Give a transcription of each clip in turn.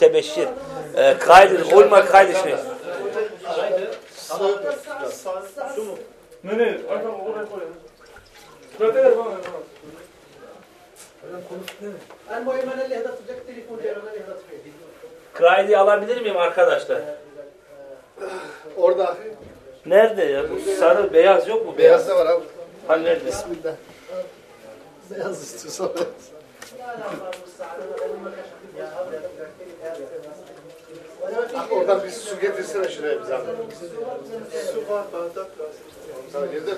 tebeşir. E, ee, kaydır. Olma kardeşine. Su mu? Ne ne? Alabilir miyim arkadaşlar? Ee, orada. Nerede ya? Bu sarı beyaz yok mu? Beyaz da var abi. Ha nerede? Bismillah. Beyaz istiyorsan. Abi oradan bir su getirsene şuraya bize. Su var bardak var. Sana girdi mi?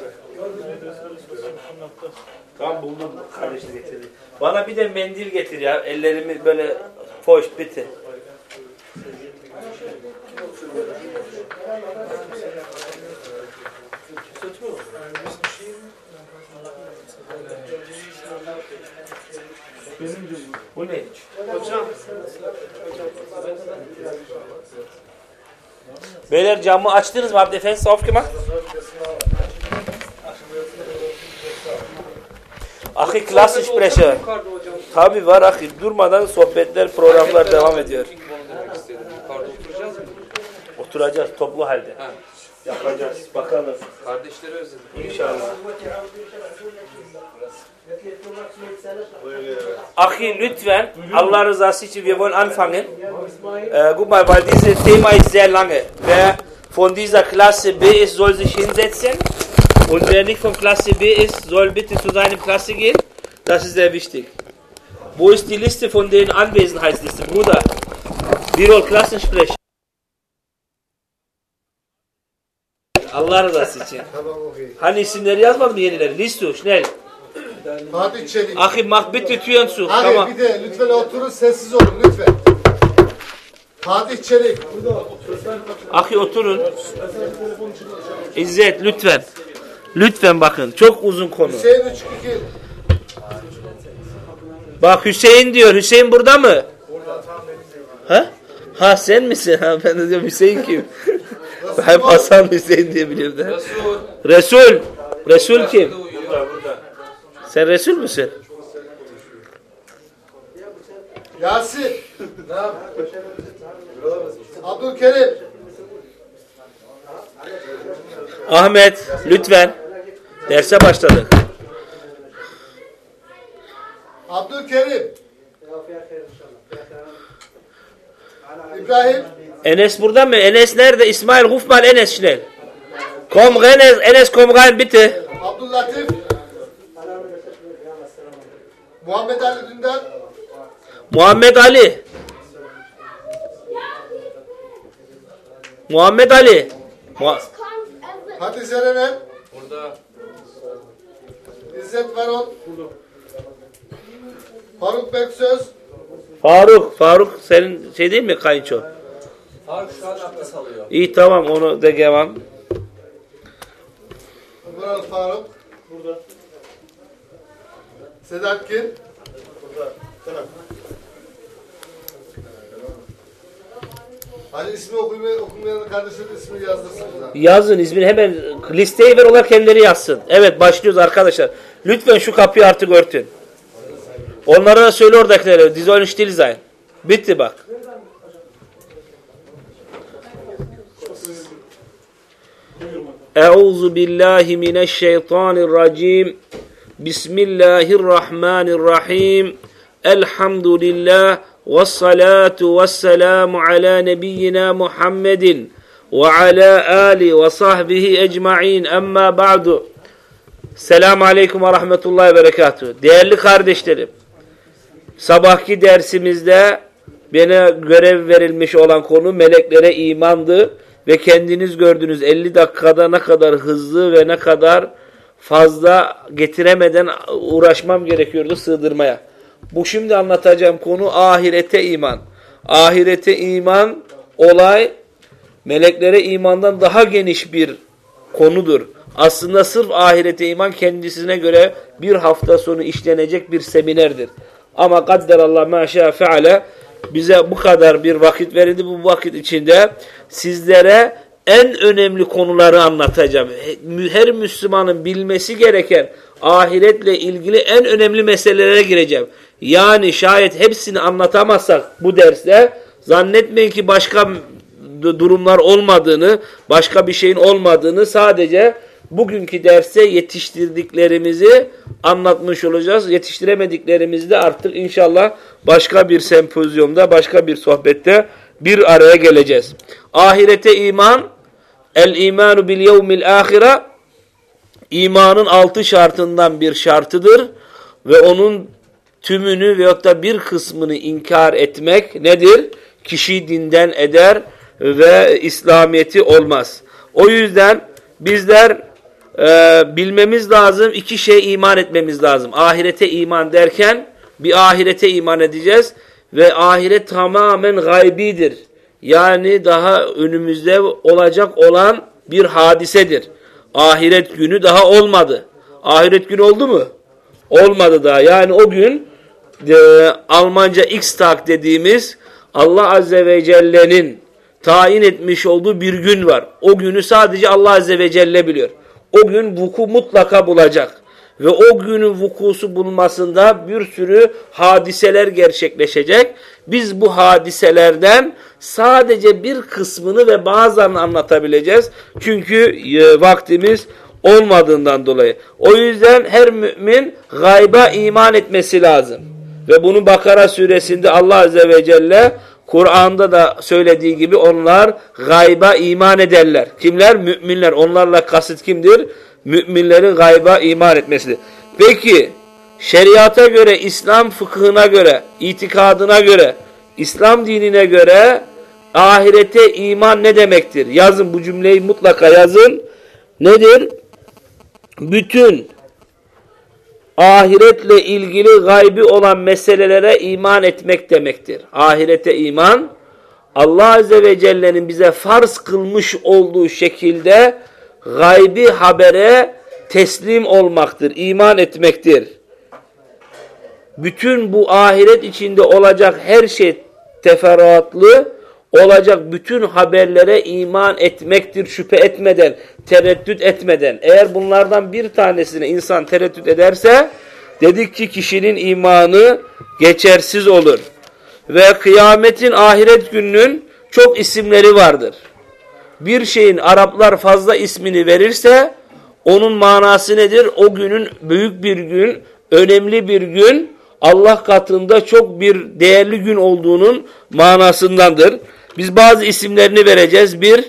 Tamam buldum. Kardeşi getirdi. Bana bir de mendil getir ya. Ellerimi böyle foş biti. Bu ne? Hocam. Beyler camı açtınız mı? Habt ihr Fenster aufgemacht? Ahi Klassensprecher. Tabi var ahi. Durmadan sohbetler, programlar devam ediyor. Oturacağız toplu halde. Yapacağız. Bakalım. Kardeşleri özledim. İnşallah. Ahi lütfen Allah rızası için wir wollen anfangen. Äh, guck mal, weil dieses Thema ist sehr lange. Wer von dieser Klasse B ist, soll sich hinsetzen. Und wer nicht von Klasse B ist, soll bitte zu seinem Klasse gehen. Das ist sehr wichtig. Wo ist die Liste von den Anwesenheitsliste? Bruder, Birol Klassensprecher. Allah rızası için. Hani isimleri yazmadım yenileri? Listu, schnell. Fatih Çelik. Achim, mach bitte Türen zu. Abi Tamam. bir de lütfen oturun sessiz olun lütfen. Fatih Çelik. Ahi oturun. İzzet lütfen. Lütfen bakın. Çok uzun konu. Hüseyin 32. Bak Hüseyin diyor. Hüseyin burada mı? Ha? Ha sen misin? Ha, ben de diyorum Hüseyin kim? ben Hasan Hüseyin diye. Resul. Resul. Resul kim? Sen Resul müsün? Yasin. Abdülkerim. Ahmet lütfen. Derse başladık. Abdülkerim. İbrahim. Enes burada mı? Enes nerede? İsmail ruf mal Enes schnell. Komm Enes, rein bitte. Abdüllatif. Muhammed Ali Dündar. Muhammed Ali. Muhammed Ali. Mu- Hadi Zerener. Burada İzzet Varol. Faruk Beksöz. Faruk. Faruk senin şey değil mi kayınço? Faruk şu an abdest alıyor. İyi tamam onu da devam. Vural Faruk. Burada. Sedat Gil. Hadi ismi okumayan, okumayan kardeşlerin ismini yazdırsın. Yazın ismini hemen listeye ver onlar kendileri yazsın. Evet başlıyoruz arkadaşlar. Lütfen şu kapıyı artık örtün. Onlara da söyle oradakilere. Sollen still sein. Bitti bak. Euzu billahi mineşşeytanirracim. Bismillahirrahmanirrahim. Elhamdülillah ve salatu ve selamu ala nebiyyina Muhammedin ve ala ali ve sahbihi ecmaîn. Amma ba'du. Selamun aleyküm ve rahmetullahi ve berekatuhu. Değerli kardeşlerim, sabahki dersimizde bana görev verilmiş olan konu meleklere imandı ve kendiniz gördünüz 50 dakikada ne kadar hızlı ve ne kadar fazla getiremeden uğraşmam gerekiyordu sığdırmaya. Bu şimdi anlatacağım konu ahirete iman. Ahirete iman olay meleklere imandan daha geniş bir konudur. Aslında sırf ahirete iman kendisine göre bir hafta sonu işlenecek bir seminerdir. Ama kadderallah maşa feale bize bu kadar bir vakit verildi. Bu vakit içinde sizlere en önemli konuları anlatacağım. Her Müslümanın bilmesi gereken ahiretle ilgili en önemli meselelere gireceğim. Yani şayet hepsini anlatamazsak bu derste Zannetmeyin ki başka durumlar olmadığını, başka bir şeyin olmadığını sadece bugünkü derste yetiştirdiklerimizi anlatmış olacağız. Yetiştiremediklerimizi de artık inşallah başka bir sempozyumda, başka bir sohbette bir araya geleceğiz. Ahirete iman, el imanu bil yevmil ahire, imanın altı şartından bir şartıdır ve onun tümünü veyahut da bir kısmını inkar etmek nedir? Kişi dinden eder ve İslamiyeti olmaz. O yüzden bizler e, bilmemiz lazım, iki şey iman etmemiz lazım. Ahirete iman derken bir ahirete iman edeceğiz ve ahiret tamamen gaybidir. Yani daha önümüzde olacak olan bir hadisedir. Ahiret günü daha olmadı. Ahiret günü oldu mu? Olmadı daha. Yani o gün e, Almanca X-Tag dediğimiz Allah Azze ve Celle'nin tayin etmiş olduğu bir gün var. O günü sadece Allah Azze ve Celle biliyor. O gün vuku mutlaka bulacak. Ve o günün vukusu bulmasında bir sürü hadiseler gerçekleşecek. Biz bu hadiselerden sadece bir kısmını ve bazılarını anlatabileceğiz. Çünkü e, vaktimiz olmadığından dolayı. O yüzden her mümin gayba iman etmesi lazım. Ve bunu Bakara suresinde Allah Azze ve Celle Kur'an'da da söylediği gibi onlar gayba iman ederler. Kimler? Müminler. Onlarla kasıt kimdir? Müminlerin gayba iman etmesidir. Peki şeriata göre, İslam fıkhına göre, itikadına göre, İslam dinine göre ahirete iman ne demektir? Yazın bu cümleyi mutlaka yazın. Nedir? Bütün ahiretle ilgili gaybi olan meselelere iman etmek demektir. Ahirete iman, Allah Azze ve Celle'nin bize farz kılmış olduğu şekilde gaybi habere teslim olmaktır, iman etmektir. Bütün bu ahiret içinde olacak her şey teferruatlı, olacak bütün haberlere iman etmektir şüphe etmeden, tereddüt etmeden. Eğer bunlardan bir tanesine insan tereddüt ederse dedik ki kişinin imanı geçersiz olur. Ve kıyametin ahiret gününün çok isimleri vardır. Bir şeyin Araplar fazla ismini verirse onun manası nedir? O günün büyük bir gün, önemli bir gün, Allah katında çok bir değerli gün olduğunun manasındandır. Biz bazı isimlerini vereceğiz. Bir,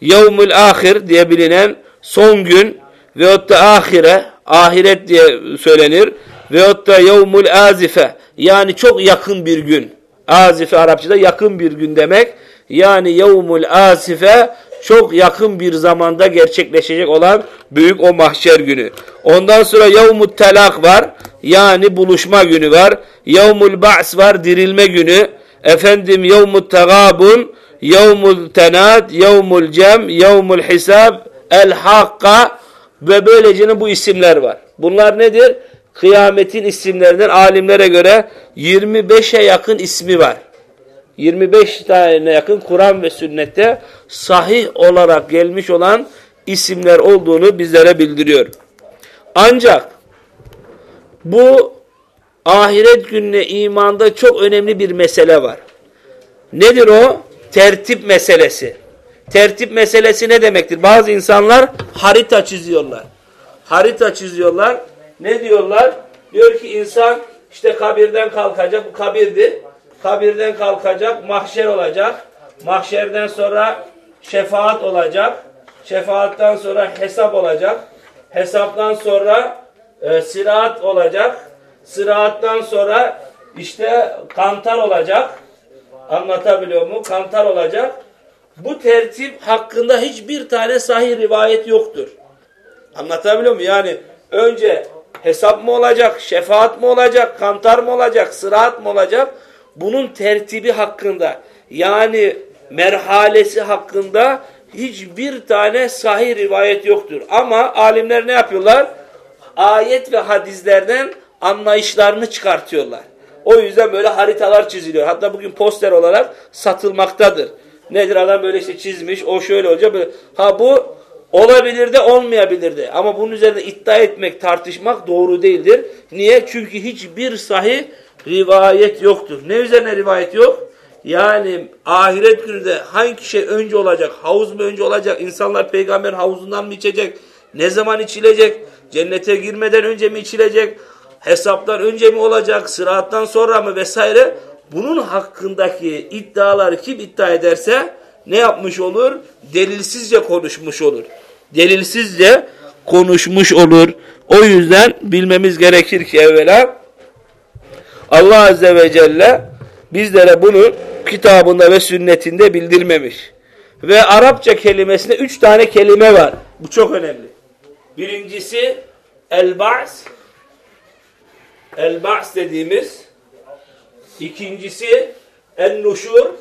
Yevmül Ahir diye bilinen son gün veyahut da ahire, ahiret diye söylenir. Veyahut da Yevmül Azife yani çok yakın bir gün. Azife Arapçada yakın bir gün demek. Yani Yevmül Azife çok yakın bir zamanda gerçekleşecek olan büyük o mahşer günü. Ondan sonra Yevmül Telak var. Yani buluşma günü var. Yevmül Ba's var dirilme günü efendim yevmut tegabun, yevmul tenad, yevmul cem, yevmul hisab, el hakka ve böylece bu isimler var. Bunlar nedir? Kıyametin isimlerinden alimlere göre 25'e yakın ismi var. 25 tane yakın Kur'an ve sünnette sahih olarak gelmiş olan isimler olduğunu bizlere bildiriyor. Ancak bu ahiret gününe imanda çok önemli bir mesele var. Nedir o? Tertip meselesi. Tertip meselesi ne demektir? Bazı insanlar harita çiziyorlar. Harita çiziyorlar. Ne diyorlar? Diyor ki insan işte kabirden kalkacak. Bu kabirdir. Kabirden kalkacak. Mahşer olacak. Mahşerden sonra şefaat olacak. Şefaattan sonra hesap olacak. Hesaptan sonra e, sirat olacak. Sıraattan sonra işte kantar olacak. Anlatabiliyor mu? Kantar olacak. Bu tertip hakkında hiçbir tane sahih rivayet yoktur. Anlatabiliyor muyum? Yani önce hesap mı olacak, şefaat mı olacak, kantar mı olacak, sıraat mı olacak? Bunun tertibi hakkında yani merhalesi hakkında hiçbir tane sahih rivayet yoktur. Ama alimler ne yapıyorlar? Ayet ve hadislerden anlayışlarını çıkartıyorlar. O yüzden böyle haritalar çiziliyor. Hatta bugün poster olarak satılmaktadır. Nedir adam böyle işte çizmiş, o şöyle olacak böyle. Ha bu olabilir de olmayabilir de. Ama bunun üzerinde iddia etmek, tartışmak doğru değildir. Niye? Çünkü hiçbir sahih rivayet yoktur. Ne üzerine rivayet yok? Yani ahiret gününde hangi şey önce olacak? Havuz mu önce olacak? İnsanlar peygamber havuzundan mı içecek? Ne zaman içilecek? Cennete girmeden önce mi içilecek? Hesaptan önce mi olacak? Sırattan sonra mı vesaire? Bunun hakkındaki iddiaları kim iddia ederse ne yapmış olur? Delilsizce konuşmuş olur. Delilsizce konuşmuş olur. O yüzden bilmemiz gerekir ki evvela Allah Azze ve Celle bizlere bunu kitabında ve sünnetinde bildirmemiş. Ve Arapça kelimesinde üç tane kelime var. Bu çok önemli. Birincisi el-ba's el-ba's dediğimiz ikincisi en-nuşur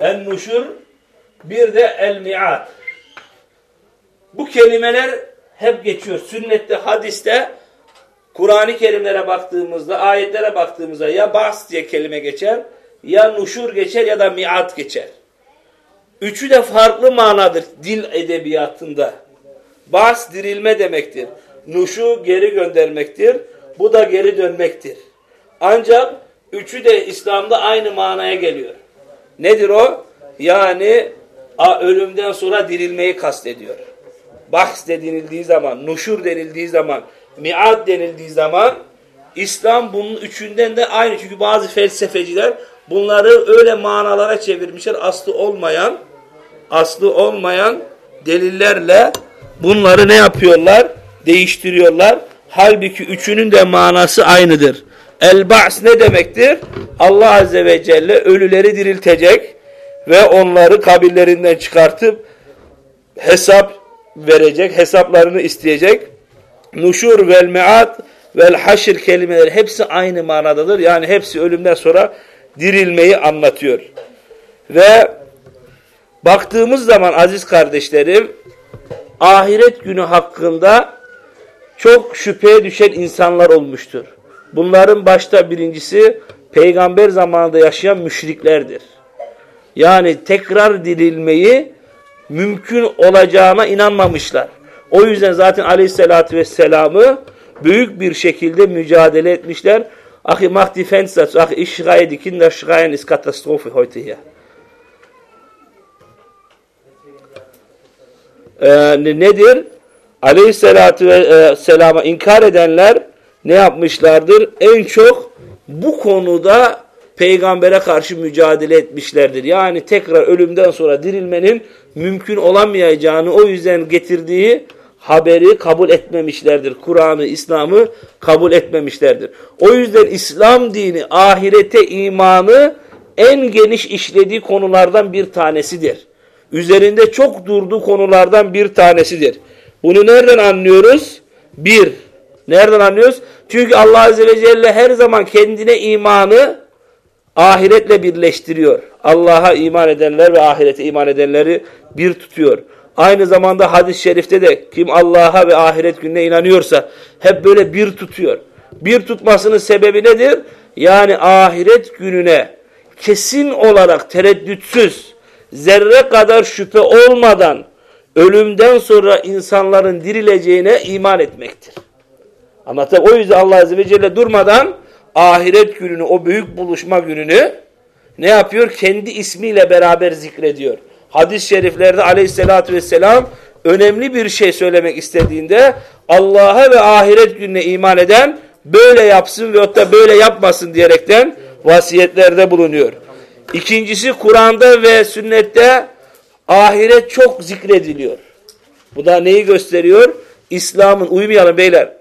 en-nuşur bir de el-mi'at bu kelimeler hep geçiyor. Sünnette, hadiste Kur'an-ı Kerimlere baktığımızda, ayetlere baktığımızda ya bas diye kelime geçer, ya nuşur geçer ya da miat geçer. Üçü de farklı manadır dil edebiyatında. Bas dirilme demektir. Nuşu geri göndermektir. Bu da geri dönmektir. Ancak üçü de İslam'da aynı manaya geliyor. Nedir o? Yani ölümden sonra dirilmeyi kastediyor. Bahs denildiği zaman, nuşur denildiği zaman, miad denildiği zaman İslam bunun üçünden de aynı. Çünkü bazı felsefeciler bunları öyle manalara çevirmişler. Aslı olmayan, aslı olmayan delillerle bunları ne yapıyorlar? Değiştiriyorlar. Halbuki üçünün de manası aynıdır. El-Ba's ne demektir? Allah Azze ve Celle ölüleri diriltecek ve onları kabirlerinden çıkartıp hesap verecek, hesaplarını isteyecek. Nuşur vel me'at vel haşir kelimeleri hepsi aynı manadadır. Yani hepsi ölümden sonra dirilmeyi anlatıyor. Ve baktığımız zaman aziz kardeşlerim ahiret günü hakkında çok şüpheye düşen insanlar olmuştur. Bunların başta birincisi peygamber zamanında yaşayan müşriklerdir. Yani tekrar dirilmeyi mümkün olacağına inanmamışlar. O yüzden zaten aleyhissalatü vesselam'ı büyük bir şekilde mücadele etmişler. Ahi mach die Fenster zu, ach ich schreie, die Kinder schreien, ist Katastrophe heute hier. Ee, nedir? Aleyhissalatü vesselama inkar edenler ne yapmışlardır? En çok bu konuda peygambere karşı mücadele etmişlerdir. Yani tekrar ölümden sonra dirilmenin mümkün olamayacağını o yüzden getirdiği haberi kabul etmemişlerdir. Kur'an'ı, İslam'ı kabul etmemişlerdir. O yüzden İslam dini ahirete imanı en geniş işlediği konulardan bir tanesidir. Üzerinde çok durduğu konulardan bir tanesidir. Bunu nereden anlıyoruz? Bir, nereden anlıyoruz? Çünkü Allah Azze ve Celle her zaman kendine imanı ahiretle birleştiriyor. Allah'a iman edenler ve ahirete iman edenleri bir tutuyor. Aynı zamanda hadis-i şerifte de kim Allah'a ve ahiret gününe inanıyorsa hep böyle bir tutuyor. Bir tutmasının sebebi nedir? Yani ahiret gününe kesin olarak tereddütsüz, zerre kadar şüphe olmadan ölümden sonra insanların dirileceğine iman etmektir. Anlatayım. O yüzden Allah Azze ve Celle durmadan ahiret gününü, o büyük buluşma gününü ne yapıyor? Kendi ismiyle beraber zikrediyor. Hadis-i şeriflerde aleyhissalatü vesselam önemli bir şey söylemek istediğinde Allah'a ve ahiret gününe iman eden böyle yapsın ve da böyle yapmasın diyerekten vasiyetlerde bulunuyor. İkincisi Kur'an'da ve sünnette ahiret çok zikrediliyor. Bu da neyi gösteriyor? İslam'ın, uymayalım beyler,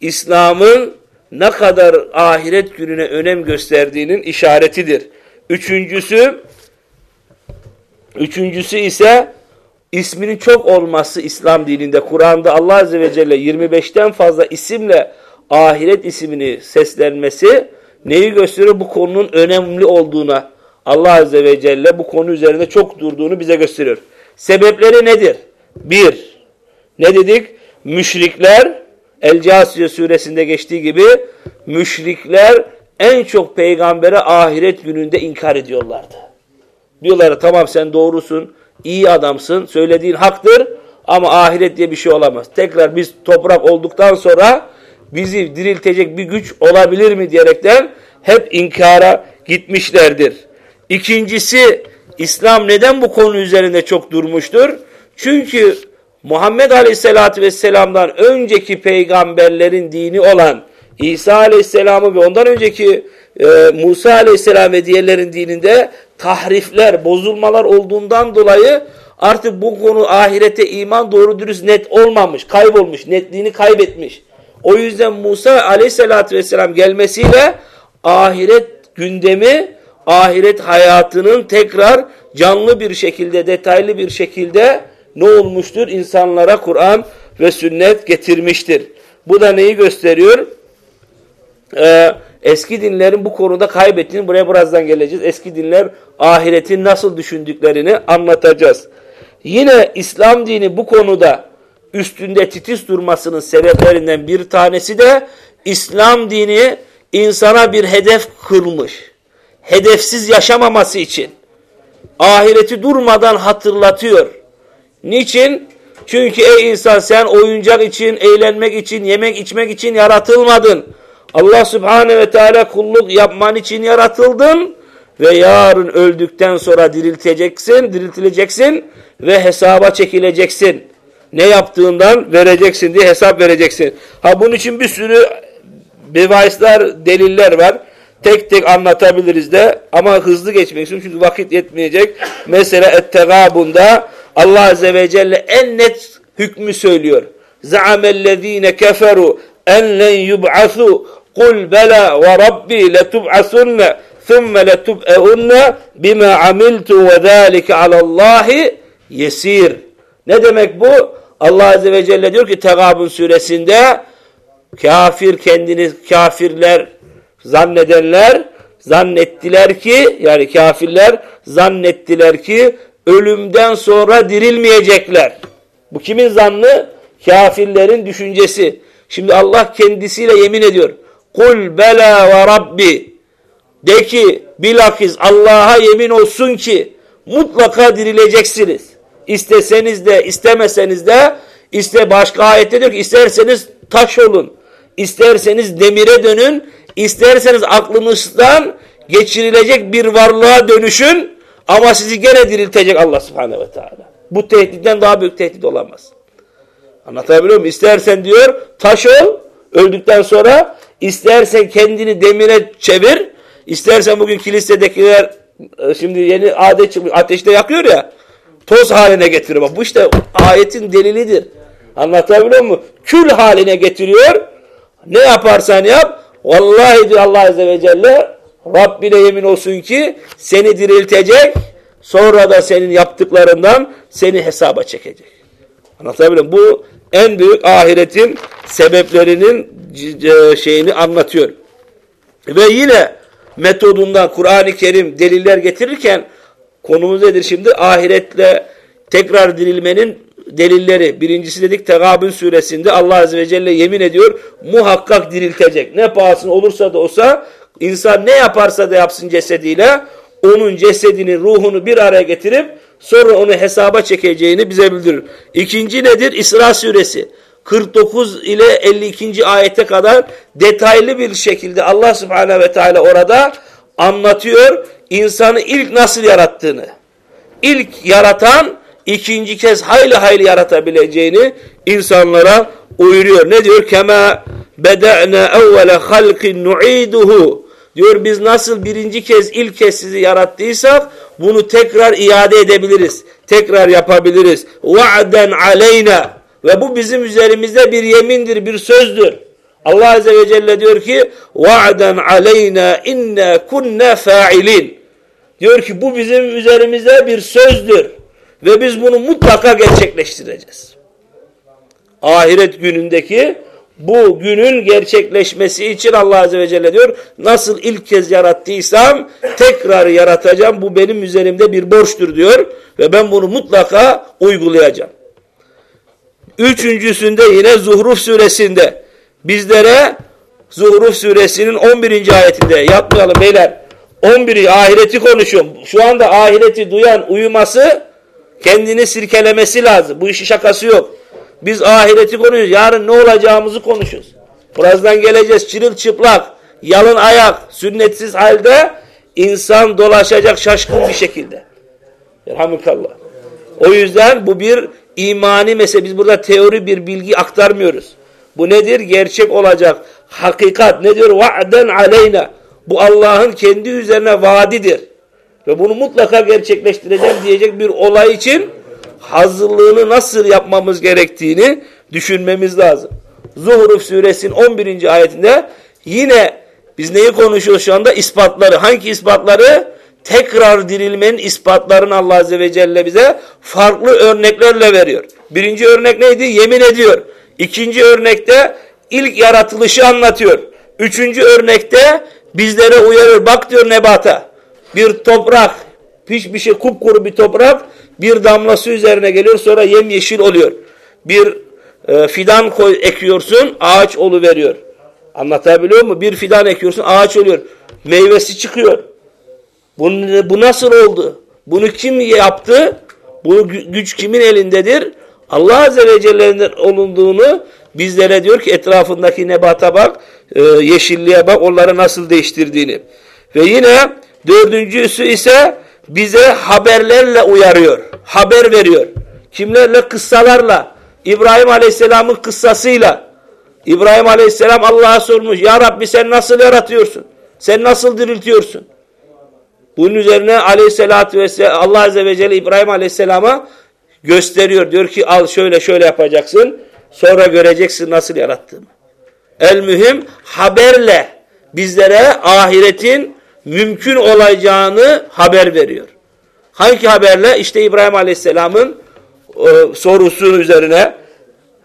İslam'ın ne kadar ahiret gününe önem gösterdiğinin işaretidir. Üçüncüsü, üçüncüsü ise isminin çok olması İslam dininde. Kur'an'da Allah Azze ve Celle 25'ten fazla isimle ahiret ismini seslenmesi neyi gösteriyor? Bu konunun önemli olduğuna Allah Azze ve Celle bu konu üzerinde çok durduğunu bize gösteriyor. Sebepleri nedir? Bir, ne dedik? Müşrikler, El-Casiye suresinde geçtiği gibi müşrikler en çok peygambere ahiret gününde inkar ediyorlardı. Diyorlar tamam sen doğrusun, iyi adamsın, söylediğin haktır ama ahiret diye bir şey olamaz. Tekrar biz toprak olduktan sonra bizi diriltecek bir güç olabilir mi diyerekten hep inkara gitmişlerdir. İkincisi İslam neden bu konu üzerinde çok durmuştur? Çünkü Muhammed Aleyhisselatü Vesselam'dan önceki peygamberlerin dini olan İsa Aleyhisselam'ı ve ondan önceki e, Musa Aleyhisselam ve diğerlerin dininde tahrifler, bozulmalar olduğundan dolayı artık bu konu ahirete iman doğru dürüst net olmamış, kaybolmuş, netliğini kaybetmiş. O yüzden Musa Aleyhisselatü Vesselam gelmesiyle ahiret gündemi, ahiret hayatının tekrar canlı bir şekilde, detaylı bir şekilde ne olmuştur? İnsanlara Kur'an ve sünnet getirmiştir. Bu da neyi gösteriyor? Ee, eski dinlerin bu konuda kaybettiğini buraya birazdan geleceğiz. Eski dinler ahiretin nasıl düşündüklerini anlatacağız. Yine İslam dini bu konuda üstünde titiz durmasının sebeplerinden bir tanesi de İslam dini insana bir hedef kılmış. Hedefsiz yaşamaması için. Ahireti durmadan hatırlatıyor. Niçin? Çünkü ey insan sen oyuncak için, eğlenmek için, yemek içmek için yaratılmadın. Allah Subhanahu ve Teala kulluk yapman için yaratıldın ve yarın öldükten sonra dirilteceksin, diriltileceksin ve hesaba çekileceksin. Ne yaptığından vereceksin diye hesap vereceksin. Ha bunun için bir sürü bevaisler, deliller var. Tek tek anlatabiliriz de ama hızlı geçmek istiyorum çünkü vakit yetmeyecek. Mesela Et-Tegabun'da Allah Azze ve Celle en net hükmü söylüyor. زَعَمَ keferu en len yub'asu قُلْ بَلَا وَرَبِّي لَتُبْعَثُنَّ ثُمَّ لَتُبْعَهُنَّ بِمَا عَمِلْتُ وَذَٰلِكَ عَلَى اللّٰهِ yesir. Ne demek bu? Allah Azze ve Celle diyor ki Tegabun suresinde kafir kendini kafirler zannedenler zannettiler ki yani kafirler zannettiler ki ölümden sonra dirilmeyecekler. Bu kimin zannı? Kafirlerin düşüncesi. Şimdi Allah kendisiyle yemin ediyor. Kul bela ve rabbi. De ki bilakis Allah'a yemin olsun ki mutlaka dirileceksiniz. İsteseniz de istemeseniz de iste başka ayette diyor ki isterseniz taş olun. isterseniz demire dönün. İsterseniz aklınızdan geçirilecek bir varlığa dönüşün. Ama sizi gene diriltecek Allah subhanehu ve teala. Bu tehditten daha büyük tehdit olamaz. Anlatabiliyor muyum? İstersen diyor taş ol öldükten sonra istersen kendini demire çevir. İstersen bugün kilisedekiler e, şimdi yeni adet çıkmış ateşte yakıyor ya toz haline getiriyor. Bu işte ayetin delilidir. Anlatabiliyor muyum? Kül haline getiriyor. Ne yaparsan yap. Vallahi diyor Allah Azze ve Celle Rabbine yemin olsun ki seni diriltecek. Sonra da senin yaptıklarından seni hesaba çekecek. Anlatabiliyor muyum? Bu en büyük ahiretin sebeplerinin şeyini anlatıyor. Ve yine metodundan Kur'an-ı Kerim deliller getirirken konumuz nedir şimdi? Ahiretle tekrar dirilmenin delilleri. Birincisi dedik Tegabün suresinde Allah Azze ve Celle yemin ediyor muhakkak diriltecek. Ne pahasına olursa da olsa insan ne yaparsa da yapsın cesediyle onun cesedini, ruhunu bir araya getirip sonra onu hesaba çekeceğini bize bildirir. İkinci nedir? İsra suresi. 49 ile 52. ayete kadar detaylı bir şekilde Allah subhanehu ve teala orada anlatıyor insanı ilk nasıl yarattığını. İlk yaratan ikinci kez hayli hayli yaratabileceğini insanlara uyuruyor. Ne diyor? Kema beda'na evvele halkin nu'iduhu. Diyor biz nasıl birinci kez ilk kez sizi yarattıysak bunu tekrar iade edebiliriz. Tekrar yapabiliriz. Va'den aleyna. Ve bu bizim üzerimizde bir yemindir, bir sözdür. Allah Azze ve Celle diyor ki va'den aleyna inna kunna fa'ilin. Diyor ki bu bizim üzerimizde bir sözdür. Ve biz bunu mutlaka gerçekleştireceğiz. Ahiret günündeki bu günün gerçekleşmesi için Allah Azze ve Celle diyor nasıl ilk kez yarattıysam tekrar yaratacağım bu benim üzerimde bir borçtur diyor ve ben bunu mutlaka uygulayacağım. Üçüncüsünde yine Zuhruf suresinde bizlere Zuhruf suresinin 11. ayetinde yapmayalım beyler 11. ahireti konuşuyorum. Şu anda ahireti duyan uyuması kendini sirkelemesi lazım. Bu işin şakası yok. Biz ahireti konuşuyoruz. Yarın ne olacağımızı konuşuyoruz. Birazdan geleceğiz çırılçıplak. yalın ayak, sünnetsiz halde insan dolaşacak şaşkın bir şekilde. Elhamdülillah. O yüzden bu bir imani mesele. Biz burada teori bir bilgi aktarmıyoruz. Bu nedir? Gerçek olacak. Hakikat nedir? Va'den aleyna. Bu Allah'ın kendi üzerine vaadidir. Ve bunu mutlaka gerçekleştireceğim diyecek bir olay için hazırlığını nasıl yapmamız gerektiğini düşünmemiz lazım. Zuhruf suresinin 11. ayetinde yine biz neyi konuşuyoruz şu anda? İspatları. Hangi ispatları? Tekrar dirilmenin ispatlarını Allah Azze ve Celle bize farklı örneklerle veriyor. Birinci örnek neydi? Yemin ediyor. İkinci örnekte ilk yaratılışı anlatıyor. Üçüncü örnekte bizlere uyarır. Bak diyor nebata. Bir toprak, hiçbir şey kupkuru bir toprak bir damlası üzerine geliyor sonra yemyeşil oluyor. Bir e, fidan koy, ekiyorsun ağaç veriyor. Anlatabiliyor mu? Bir fidan ekiyorsun ağaç oluyor. Meyvesi çıkıyor. Bu, bu nasıl oldu? Bunu kim yaptı? Bu güç kimin elindedir? Allah Azze ve Celle'nin olunduğunu bizlere diyor ki etrafındaki nebata bak, e, yeşilliğe bak, onları nasıl değiştirdiğini. Ve yine dördüncüsü ise bize haberlerle uyarıyor. Haber veriyor. Kimlerle? Kıssalarla. İbrahim Aleyhisselam'ın kıssasıyla. İbrahim Aleyhisselam Allah'a sormuş. Ya Rabbi sen nasıl yaratıyorsun? Sen nasıl diriltiyorsun? Bunun üzerine Aleyhisselatü Vesselam Allah Azze ve Celle İbrahim Aleyhisselam'a gösteriyor. Diyor ki al şöyle şöyle yapacaksın. Sonra göreceksin nasıl yarattığımı. El mühim haberle bizlere ahiretin mümkün olacağını haber veriyor. Hangi haberle? İşte İbrahim Aleyhisselam'ın e, sorusu üzerine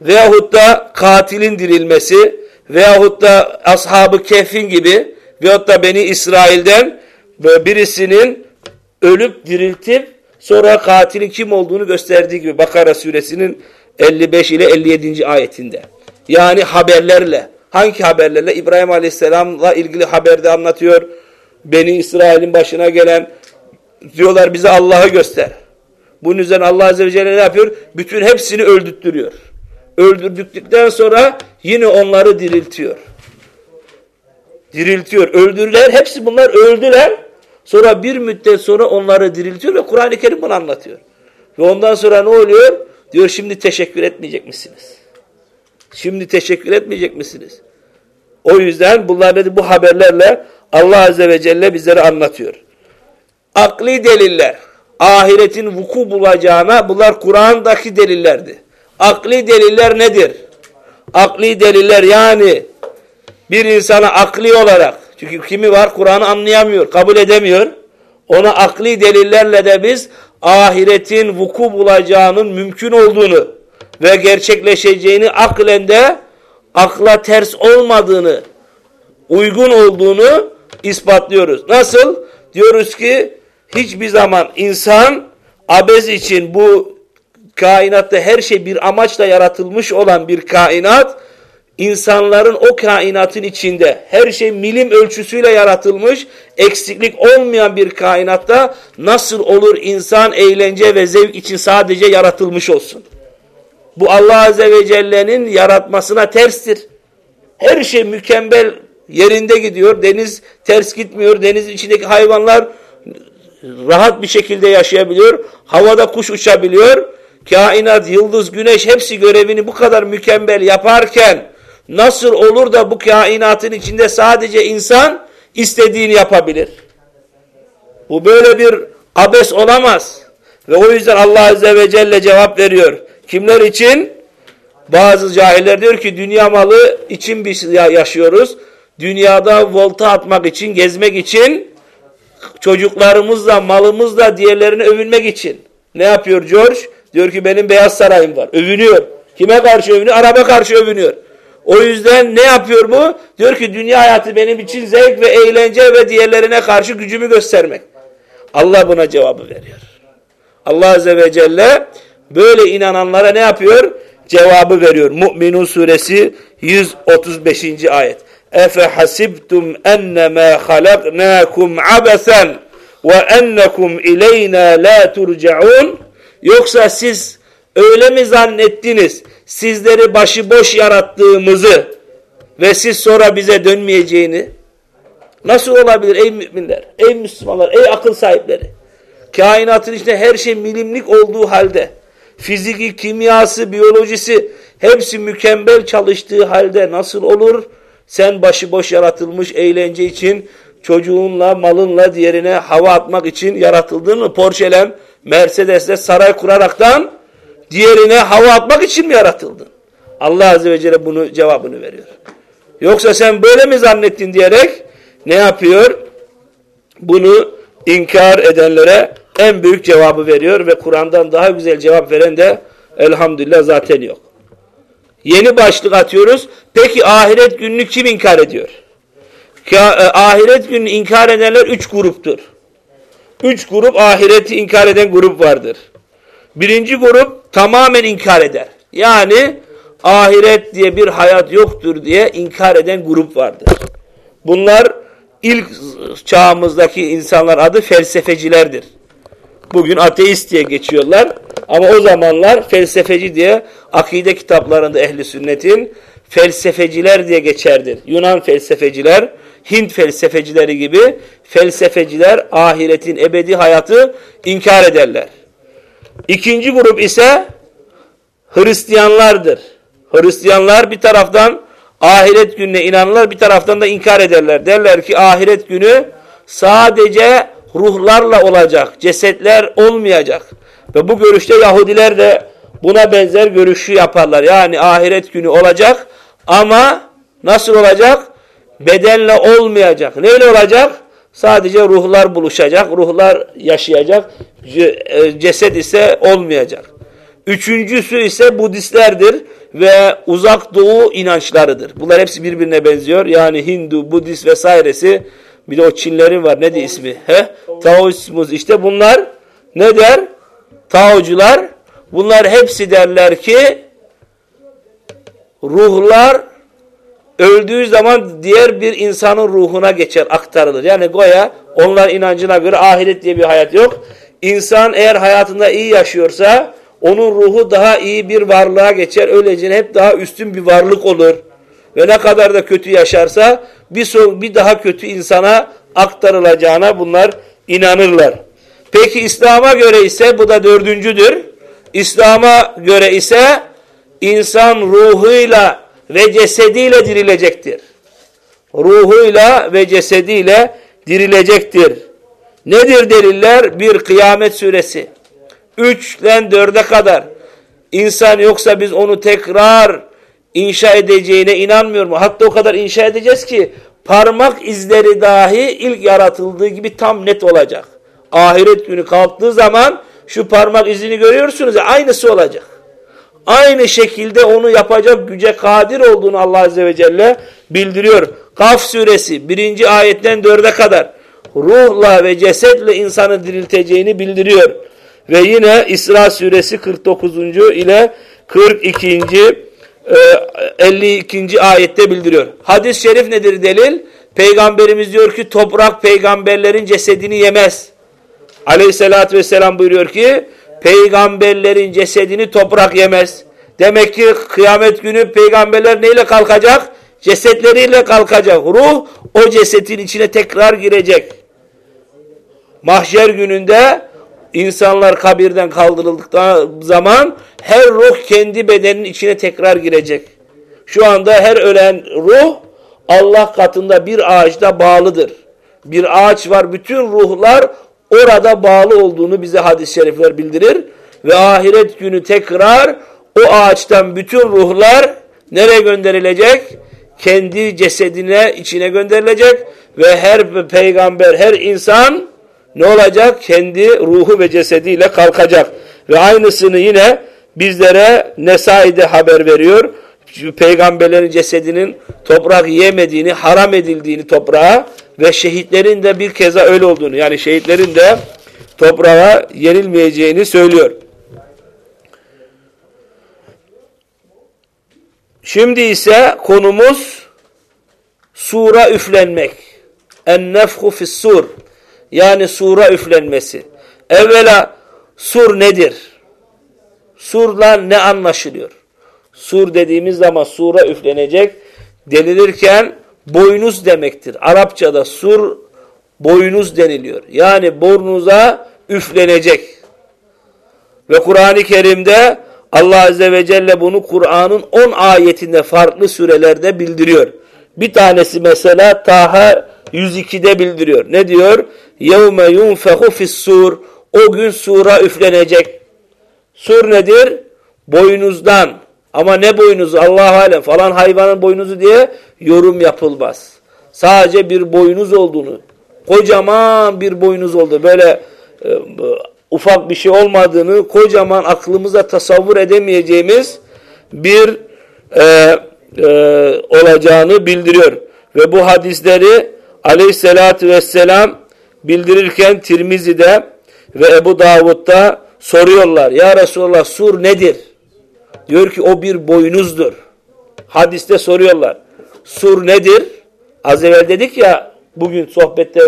veyahut da katilin dirilmesi veyahut da ashabı kehfin gibi veyahut da Beni İsrail'den birisinin ölüp diriltip sonra katilin kim olduğunu gösterdiği gibi Bakara suresinin 55 ile 57. ayetinde. Yani haberlerle. Hangi haberlerle? İbrahim Aleyhisselam'la ilgili haberde anlatıyor. Beni İsrail'in başına gelen diyorlar bize Allah'ı göster. Bunun üzerine Allah Azze ve Celle ne yapıyor? Bütün hepsini öldürttürüyor. Öldürdükten sonra yine onları diriltiyor. Diriltiyor. Öldürürler. Hepsi bunlar öldüler. Sonra bir müddet sonra onları diriltiyor ve Kur'an-ı Kerim bunu anlatıyor. Ve ondan sonra ne oluyor? Diyor şimdi teşekkür etmeyecek misiniz? Şimdi teşekkür etmeyecek misiniz? O yüzden bunlar dedi bu haberlerle Allah Azze ve Celle bizlere anlatıyor. Akli deliller, ahiretin vuku bulacağına bunlar Kur'an'daki delillerdi. Akli deliller nedir? Akli deliller yani bir insana akli olarak çünkü kimi var Kur'an'ı anlayamıyor, kabul edemiyor. Ona akli delillerle de biz ahiretin vuku bulacağının mümkün olduğunu ve gerçekleşeceğini aklen de akla ters olmadığını, uygun olduğunu ispatlıyoruz. Nasıl? Diyoruz ki hiçbir zaman insan abez için bu kainatta her şey bir amaçla yaratılmış olan bir kainat insanların o kainatın içinde her şey milim ölçüsüyle yaratılmış, eksiklik olmayan bir kainatta nasıl olur insan eğlence ve zevk için sadece yaratılmış olsun? Bu Allah Azze ve Celle'nin yaratmasına terstir. Her şey mükemmel yerinde gidiyor. Deniz ters gitmiyor. Denizin içindeki hayvanlar rahat bir şekilde yaşayabiliyor. Havada kuş uçabiliyor. Kainat, yıldız, güneş hepsi görevini bu kadar mükemmel yaparken Nasıl olur da bu kainatın içinde sadece insan istediğini yapabilir? Bu böyle bir abes olamaz. Ve o yüzden Allah Azze ve Celle cevap veriyor. Kimler için? Bazı cahiller diyor ki dünya malı için biz yaşıyoruz. Dünyada volta atmak için, gezmek için, çocuklarımızla, malımızla diğerlerini övünmek için. Ne yapıyor George? Diyor ki benim beyaz sarayım var. Övünüyor. Kime karşı övünüyor? Araba karşı övünüyor. O yüzden ne yapıyor bu? Diyor ki dünya hayatı benim için zevk ve eğlence ve diğerlerine karşı gücümü göstermek. Allah buna cevabı veriyor. Allah Azze ve Celle böyle inananlara ne yapıyor? Cevabı veriyor. Mu'minun suresi 135. ayet. Efe hasibtum ennema halaknakum abesen ve ennekum ileyna la turcaun Yoksa siz öyle mi zannettiniz? sizleri başıboş yarattığımızı ve siz sonra bize dönmeyeceğini Nasıl olabilir ey müminler, ey Müslümanlar, ey akıl sahipleri? Kainatın içinde her şey milimlik olduğu halde, fiziki, kimyası, biyolojisi hepsi mükemmel çalıştığı halde nasıl olur? Sen başıboş yaratılmış eğlence için çocuğunla, malınla diğerine hava atmak için yaratıldın mı? Porsche'le, Mercedes'le saray kuraraktan diğerine hava atmak için mi yaratıldın? Allah Azze ve Celle bunu cevabını veriyor. Yoksa sen böyle mi zannettin diyerek ne yapıyor? Bunu inkar edenlere en büyük cevabı veriyor ve Kur'an'dan daha güzel cevap veren de elhamdülillah zaten yok. Yeni başlık atıyoruz. Peki ahiret gününü kim inkar ediyor? E, ahiret gününü inkar edenler üç gruptur. Üç grup ahireti inkar eden grup vardır. Birinci grup tamamen inkar eder. Yani ahiret diye bir hayat yoktur diye inkar eden grup vardır. Bunlar ilk çağımızdaki insanlar adı felsefecilerdir. Bugün ateist diye geçiyorlar. Ama o zamanlar felsefeci diye akide kitaplarında ehli sünnetin felsefeciler diye geçerdir. Yunan felsefeciler, Hint felsefecileri gibi felsefeciler ahiretin ebedi hayatı inkar ederler. İkinci grup ise Hristiyanlardır. Hristiyanlar bir taraftan ahiret gününe inanırlar bir taraftan da inkar ederler. Derler ki ahiret günü sadece ruhlarla olacak, cesetler olmayacak. Ve bu görüşte Yahudiler de buna benzer görüşü yaparlar. Yani ahiret günü olacak ama nasıl olacak? Bedenle olmayacak. Neyle olacak? Sadece ruhlar buluşacak, ruhlar yaşayacak, e, ceset ise olmayacak. Üçüncüsü ise Budistlerdir ve uzak doğu inançlarıdır. Bunlar hepsi birbirine benziyor. Yani Hindu, Budist vesairesi bir de o Çinlerin var. Ne de ismi? He? Taoizmus işte bunlar ne der? Taocular bunlar hepsi derler ki ruhlar öldüğü zaman diğer bir insanın ruhuna geçer, aktarılır. Yani goya onlar inancına göre ahiret diye bir hayat yok. İnsan eğer hayatında iyi yaşıyorsa onun ruhu daha iyi bir varlığa geçer. Öylece hep daha üstün bir varlık olur. Ve ne kadar da kötü yaşarsa bir, son, bir daha kötü insana aktarılacağına bunlar inanırlar. Peki İslam'a göre ise bu da dördüncüdür. İslam'a göre ise insan ruhuyla ve cesediyle dirilecektir. Ruhuyla ve cesediyle dirilecektir. Nedir deliller? Bir kıyamet suresi. Üçten dörde kadar. İnsan yoksa biz onu tekrar inşa edeceğine inanmıyor mu? Hatta o kadar inşa edeceğiz ki parmak izleri dahi ilk yaratıldığı gibi tam net olacak. Ahiret günü kalktığı zaman şu parmak izini görüyorsunuz ya aynısı olacak. Aynı şekilde onu yapacak güce kadir olduğunu Allah Azze ve Celle bildiriyor. Kaf suresi birinci ayetten dörde kadar ruhla ve cesetle insanı dirilteceğini bildiriyor. Ve yine İsra suresi 49. ile 42. 52. ayette bildiriyor. Hadis-i şerif nedir delil? Peygamberimiz diyor ki toprak peygamberlerin cesedini yemez. Aleyhissalatü vesselam buyuruyor ki peygamberlerin cesedini toprak yemez. Demek ki kıyamet günü peygamberler neyle kalkacak? Cesetleriyle kalkacak. Ruh o cesetin içine tekrar girecek. Mahşer gününde insanlar kabirden kaldırıldıktan zaman her ruh kendi bedenin içine tekrar girecek. Şu anda her ölen ruh Allah katında bir ağaçta bağlıdır. Bir ağaç var bütün ruhlar orada bağlı olduğunu bize hadis-i şerifler bildirir. Ve ahiret günü tekrar o ağaçtan bütün ruhlar nereye gönderilecek? Kendi cesedine içine gönderilecek ve her peygamber, her insan ne olacak? Kendi ruhu ve cesediyle kalkacak. Ve aynısını yine bizlere Nesai'de haber veriyor. Peygamberlerin cesedinin toprak yemediğini, haram edildiğini toprağa ve şehitlerin de bir keza öyle olduğunu yani şehitlerin de toprağa yenilmeyeceğini söylüyor. Şimdi ise konumuz sura üflenmek. En-nefhu fis-sur. Yani sura üflenmesi. Evvela sur nedir? Surla ne anlaşılıyor? Sur dediğimiz zaman sura üflenecek denilirken boynuz demektir. Arapçada sur boynuz deniliyor. Yani burnuza üflenecek. Ve Kur'an-ı Kerim'de Allah Azze ve Celle bunu Kur'an'ın 10 ayetinde farklı sürelerde bildiriyor. Bir tanesi mesela Taha 102'de bildiriyor. Ne diyor? يَوْمَ يُنْفَخُ فِي السُّورِ O gün sura üflenecek. Sur nedir? Boynuzdan. ama ne boynuzu? Allah alem falan hayvanın boynuzu diye yorum yapılmaz. Sadece bir boynuz olduğunu, kocaman bir boynuz oldu. Böyle e, ufak bir şey olmadığını, kocaman aklımıza tasavvur edemeyeceğimiz bir e, e, olacağını bildiriyor. Ve bu hadisleri aleyhissalatü vesselam bildirirken Tirmizi'de ve Ebu Davud'da soruyorlar. Ya Resulallah sur nedir? Diyor ki o bir boynuzdur. Hadiste soruyorlar. Sur nedir? Az evvel dedik ya bugün sohbette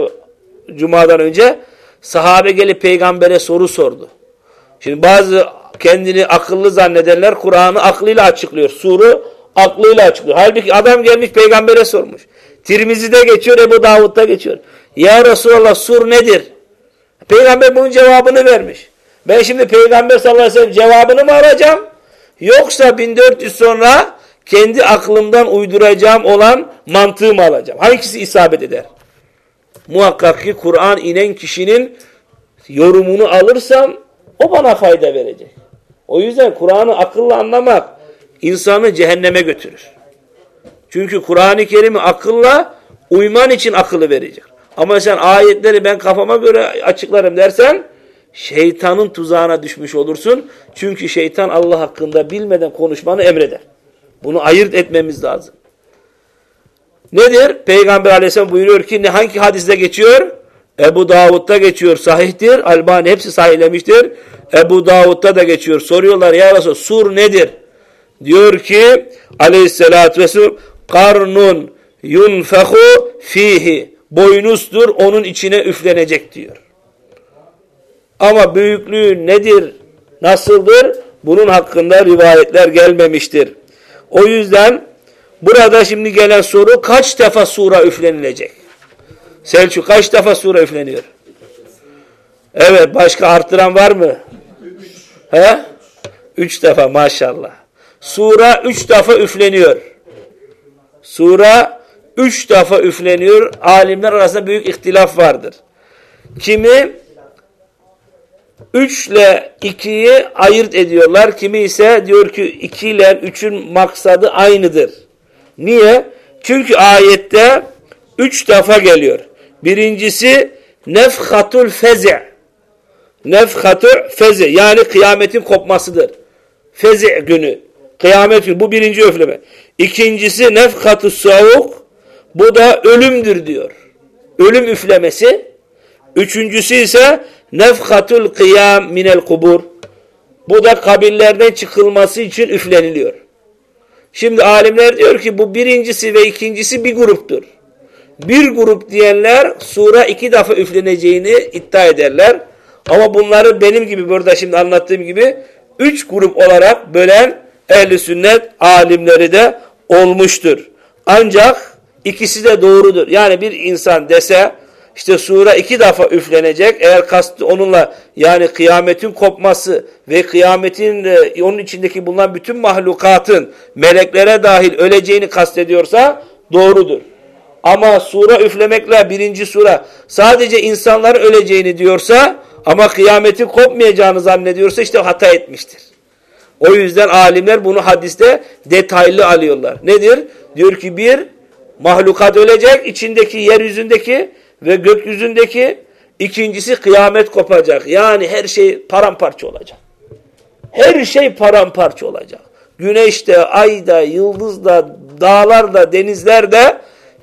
Cuma'dan önce sahabe gelip peygambere soru sordu. Şimdi bazı kendini akıllı zannedenler Kur'an'ı aklıyla açıklıyor. Suru aklıyla açıklıyor. Halbuki adam gelmiş peygambere sormuş. Tirmizi'de geçiyor, Ebu Davud'da geçiyor. Ya Resulallah sur nedir? Peygamber bunun cevabını vermiş. Ben şimdi Peygamber sallallahu aleyhi ve sellem cevabını mı alacağım? Yoksa 1400 sonra kendi aklımdan uyduracağım olan mantığımı alacağım. Hangisi isabet eder? Muhakkak ki Kur'an inen kişinin yorumunu alırsam o bana fayda verecek. O yüzden Kur'an'ı akılla anlamak insanı cehenneme götürür. Çünkü Kur'an-ı Kerim'i akılla uyman için akıllı verecek. Ama sen ayetleri ben kafama göre açıklarım dersen şeytanın tuzağına düşmüş olursun. Çünkü şeytan Allah hakkında bilmeden konuşmanı emreder. Bunu ayırt etmemiz lazım. Nedir? Peygamber aleyhisselam buyuruyor ki ne hangi hadiste geçiyor? Ebu Davud'da geçiyor. Sahihtir. Albani hepsi sahihlemiştir. Ebu Davud'da da geçiyor. Soruyorlar ya Resulallah sur nedir? Diyor ki aleyhissalatü vesselam karnun yunfehu fihi boynuzdur onun içine üflenecek diyor. Ama büyüklüğü nedir, nasıldır? Bunun hakkında rivayetler gelmemiştir. O yüzden burada şimdi gelen soru kaç defa sura üflenilecek? Selçuk kaç defa sura üfleniyor? Evet başka arttıran var mı? He? Üç defa maşallah. Sura üç defa üfleniyor. Sura üç defa üfleniyor. Alimler arasında büyük ihtilaf vardır. Kimi 3 ile 2'yi ayırt ediyorlar. Kimi ise diyor ki 2 ile 3'ün maksadı aynıdır. Niye? Çünkü ayette 3 defa geliyor. Birincisi nefhatul feze. Nefhatul feze yani kıyametin kopmasıdır. Feze günü. Kıyamet günü. Bu birinci öfleme. İkincisi nefhatus soğuk. Bu da ölümdür diyor. Ölüm üflemesi. Üçüncüsü ise nefhatul kıyam minel kubur. Bu da kabirlerden çıkılması için üfleniliyor. Şimdi alimler diyor ki bu birincisi ve ikincisi bir gruptur. Bir grup diyenler sura iki defa üfleneceğini iddia ederler. Ama bunları benim gibi burada şimdi anlattığım gibi üç grup olarak bölen ehli sünnet alimleri de olmuştur. Ancak ikisi de doğrudur. Yani bir insan dese işte sura iki defa üflenecek. Eğer kastı onunla yani kıyametin kopması ve kıyametin e, onun içindeki bulunan bütün mahlukatın meleklere dahil öleceğini kastediyorsa doğrudur. Ama sura üflemekle birinci sura sadece insanların öleceğini diyorsa ama kıyametin kopmayacağını zannediyorsa işte hata etmiştir. O yüzden alimler bunu hadiste detaylı alıyorlar. Nedir? Diyor ki bir mahlukat ölecek içindeki yeryüzündeki ve gökyüzündeki ikincisi kıyamet kopacak. Yani her şey paramparça olacak. Her şey paramparça olacak. Güneşte, ayda, yıldızda, dağlarda, denizlerde,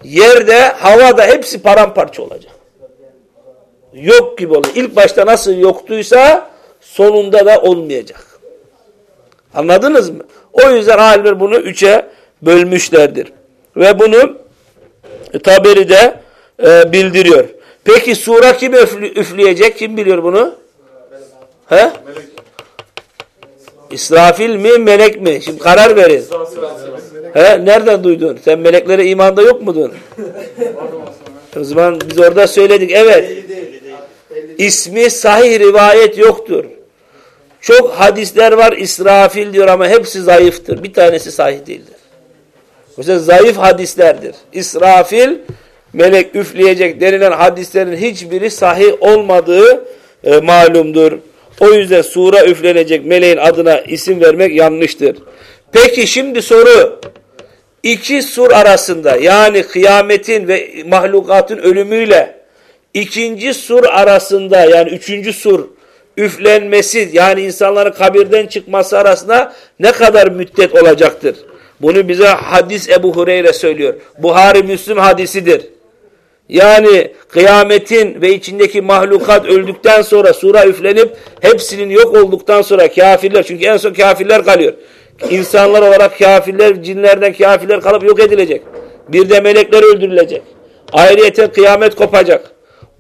yerde, havada hepsi paramparça olacak. Yok gibi olur. İlk başta nasıl yoktuysa sonunda da olmayacak. Anladınız mı? O yüzden alimler bunu üçe bölmüşlerdir. Ve bunu Taberi'de e, bildiriyor. Peki sura kim üflü, üfleyecek? Kim biliyor bunu? He? İsrafil mi melek mi? Şimdi karar verin. He, nereden duydun? Sen meleklere imanda yok mudun? o zaman biz orada söyledik. Evet. İsmi sahih rivayet yoktur. Çok hadisler var İsrafil diyor ama hepsi zayıftır. Bir tanesi sahih değildir. Mesela zayıf hadislerdir. İsrafil melek üfleyecek denilen hadislerin hiçbiri sahih olmadığı e, malumdur. O yüzden sura üflenecek meleğin adına isim vermek yanlıştır. Peki şimdi soru iki sur arasında yani kıyametin ve mahlukatın ölümüyle ikinci sur arasında yani üçüncü sur üflenmesi yani insanların kabirden çıkması arasında ne kadar müddet olacaktır? Bunu bize hadis Ebu Hureyre söylüyor. Buhari Müslüm hadisidir. Yani kıyametin ve içindeki mahlukat öldükten sonra sura üflenip hepsinin yok olduktan sonra kafirler çünkü en son kafirler kalıyor. İnsanlar olarak kafirler, cinlerden kafirler kalıp yok edilecek. Bir de melekler öldürülecek. Ayrıyeten kıyamet kopacak.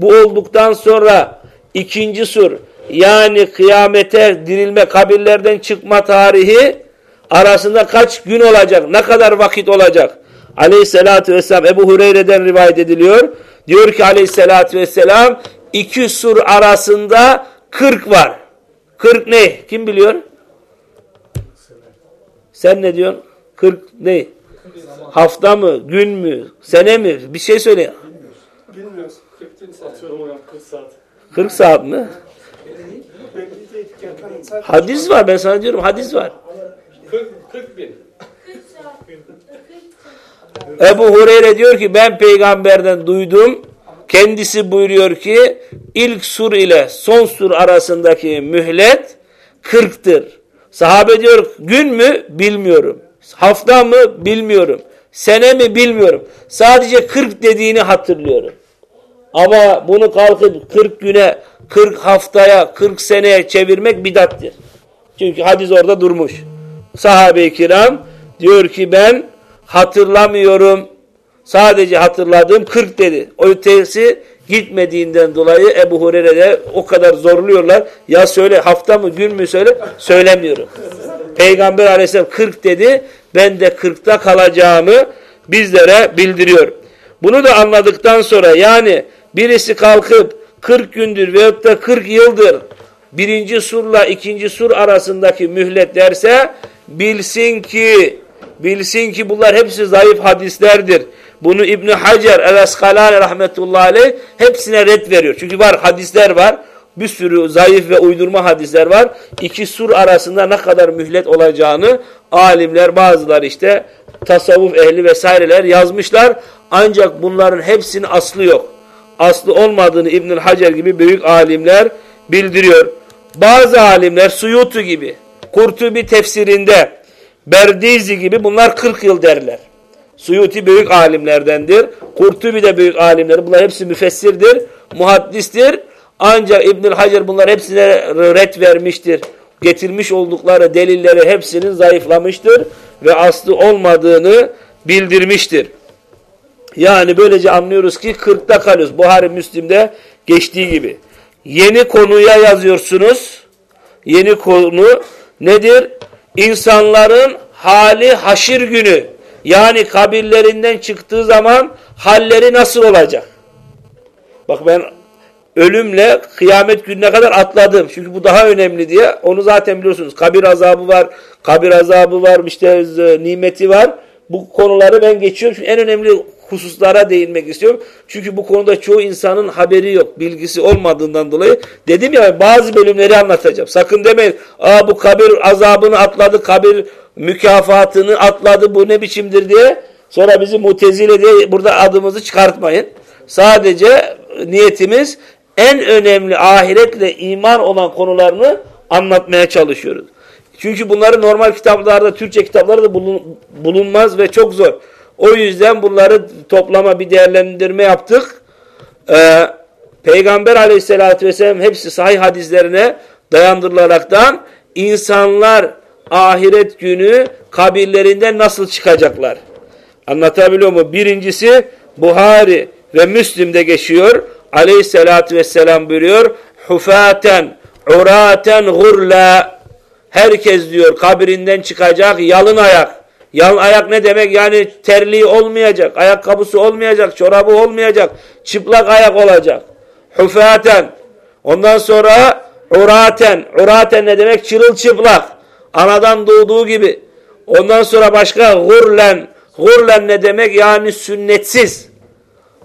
Bu olduktan sonra ikinci sur yani kıyamete dirilme kabirlerden çıkma tarihi arasında kaç gün olacak? Ne kadar vakit olacak? Aleyhissalatü vesselam Ebu Hureyre'den rivayet ediliyor. Diyor ki aleyhissalatü vesselam iki sur arasında 40 var. 40 ne? Kim biliyor? Sen ne diyorsun? 40 ne? Hafta mı? Gün mü? Sene mi? Bir şey söyle. Bilmiyoruz. 40 gün atıyorum hocam 40 saat. 40 saat mi? Hadis var ben sana diyorum hadis var. 40, 40 bin. Ebu Hureyre diyor ki ben peygamberden duydum. Kendisi buyuruyor ki ilk sur ile son sur arasındaki mühlet 40'tır. Sahabe diyor gün mü bilmiyorum. Hafta mı bilmiyorum. Sene mi bilmiyorum. Sadece 40 dediğini hatırlıyorum. Ama bunu kalkıp 40 güne, 40 haftaya, 40 seneye çevirmek bidattir. Çünkü hadis orada durmuş. Sahabe-i kiram diyor ki ben hatırlamıyorum. Sadece hatırladığım 40 dedi. O ötesi gitmediğinden dolayı Ebu Hureyre'de o kadar zorluyorlar. Ya söyle hafta mı gün mü söyle? Söylemiyorum. Peygamber aleyhisselam 40 dedi. Ben de 40'ta kalacağımı bizlere bildiriyor. Bunu da anladıktan sonra yani birisi kalkıp 40 gündür veyahut da 40 yıldır birinci surla ikinci sur arasındaki mühlet derse bilsin ki bilsin ki bunlar hepsi zayıf hadislerdir. Bunu İbn Hacer el-Askalani rahmetullahi aleyh hepsine red veriyor. Çünkü var hadisler var. Bir sürü zayıf ve uydurma hadisler var. İki sur arasında ne kadar mühlet olacağını alimler bazıları işte tasavvuf ehli vesaireler yazmışlar. Ancak bunların hepsinin aslı yok. Aslı olmadığını İbn Hacer gibi büyük alimler bildiriyor. Bazı alimler Suyutu gibi, Kurtubi tefsirinde, Berdizi gibi bunlar 40 yıl derler. Suyuti büyük alimlerdendir. Kurtubi de büyük alimler. Bunlar hepsi müfessirdir, muhaddistir. Ancak İbnül Hacer bunlar hepsine ret vermiştir. Getirmiş oldukları delilleri hepsinin zayıflamıştır ve aslı olmadığını bildirmiştir. Yani böylece anlıyoruz ki 40'ta kalıyoruz. Buhari Müslim'de geçtiği gibi. Yeni konuya yazıyorsunuz. Yeni konu nedir? İnsanların hali haşir günü. Yani kabirlerinden çıktığı zaman halleri nasıl olacak? Bak ben ölümle kıyamet gününe kadar atladım. Çünkü bu daha önemli diye. Onu zaten biliyorsunuz. Kabir azabı var, kabir azabı var, işte nimeti var. Bu konuları ben geçiyorum. Çünkü en önemli hususlara değinmek istiyorum. Çünkü bu konuda çoğu insanın haberi yok, bilgisi olmadığından dolayı. Dedim ya bazı bölümleri anlatacağım. Sakın demeyin, Aa, bu kabir azabını atladı, kabir mükafatını atladı, bu ne biçimdir diye. Sonra bizi mutezile diye burada adımızı çıkartmayın. Sadece niyetimiz en önemli ahiretle iman olan konularını anlatmaya çalışıyoruz. Çünkü bunları normal kitaplarda, Türkçe kitaplarda bulun, bulunmaz ve çok zor. O yüzden bunları toplama bir değerlendirme yaptık. Ee, Peygamber aleyhissalatü vesselam hepsi sahih hadislerine dayandırılaraktan insanlar ahiret günü kabirlerinden nasıl çıkacaklar? Anlatabiliyor mu? Birincisi Buhari ve Müslim'de geçiyor. Aleyhissalatü vesselam buyuruyor. Hufaten, uraten, gurla. Herkes diyor kabirinden çıkacak yalın ayak. Yan ayak ne demek? Yani terliği olmayacak, ayakkabısı olmayacak, çorabı olmayacak, çıplak ayak olacak. Hufaten. Ondan sonra uraten. Uraten ne demek? Çırılçıplak. Anadan doğduğu gibi. Ondan sonra başka gurlen. Gurlen ne demek? Yani sünnetsiz.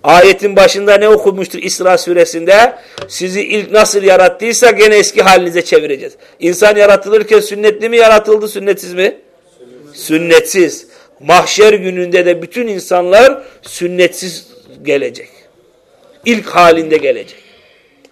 Ayetin başında ne okumuştuk İsra suresinde? Sizi ilk nasıl yarattıysa gene eski halinize çevireceğiz. İnsan yaratılırken sünnetli mi yaratıldı, sünnetsiz mi? Sünnetsiz. Mahşer gününde de bütün insanlar sünnetsiz gelecek. İlk halinde gelecek.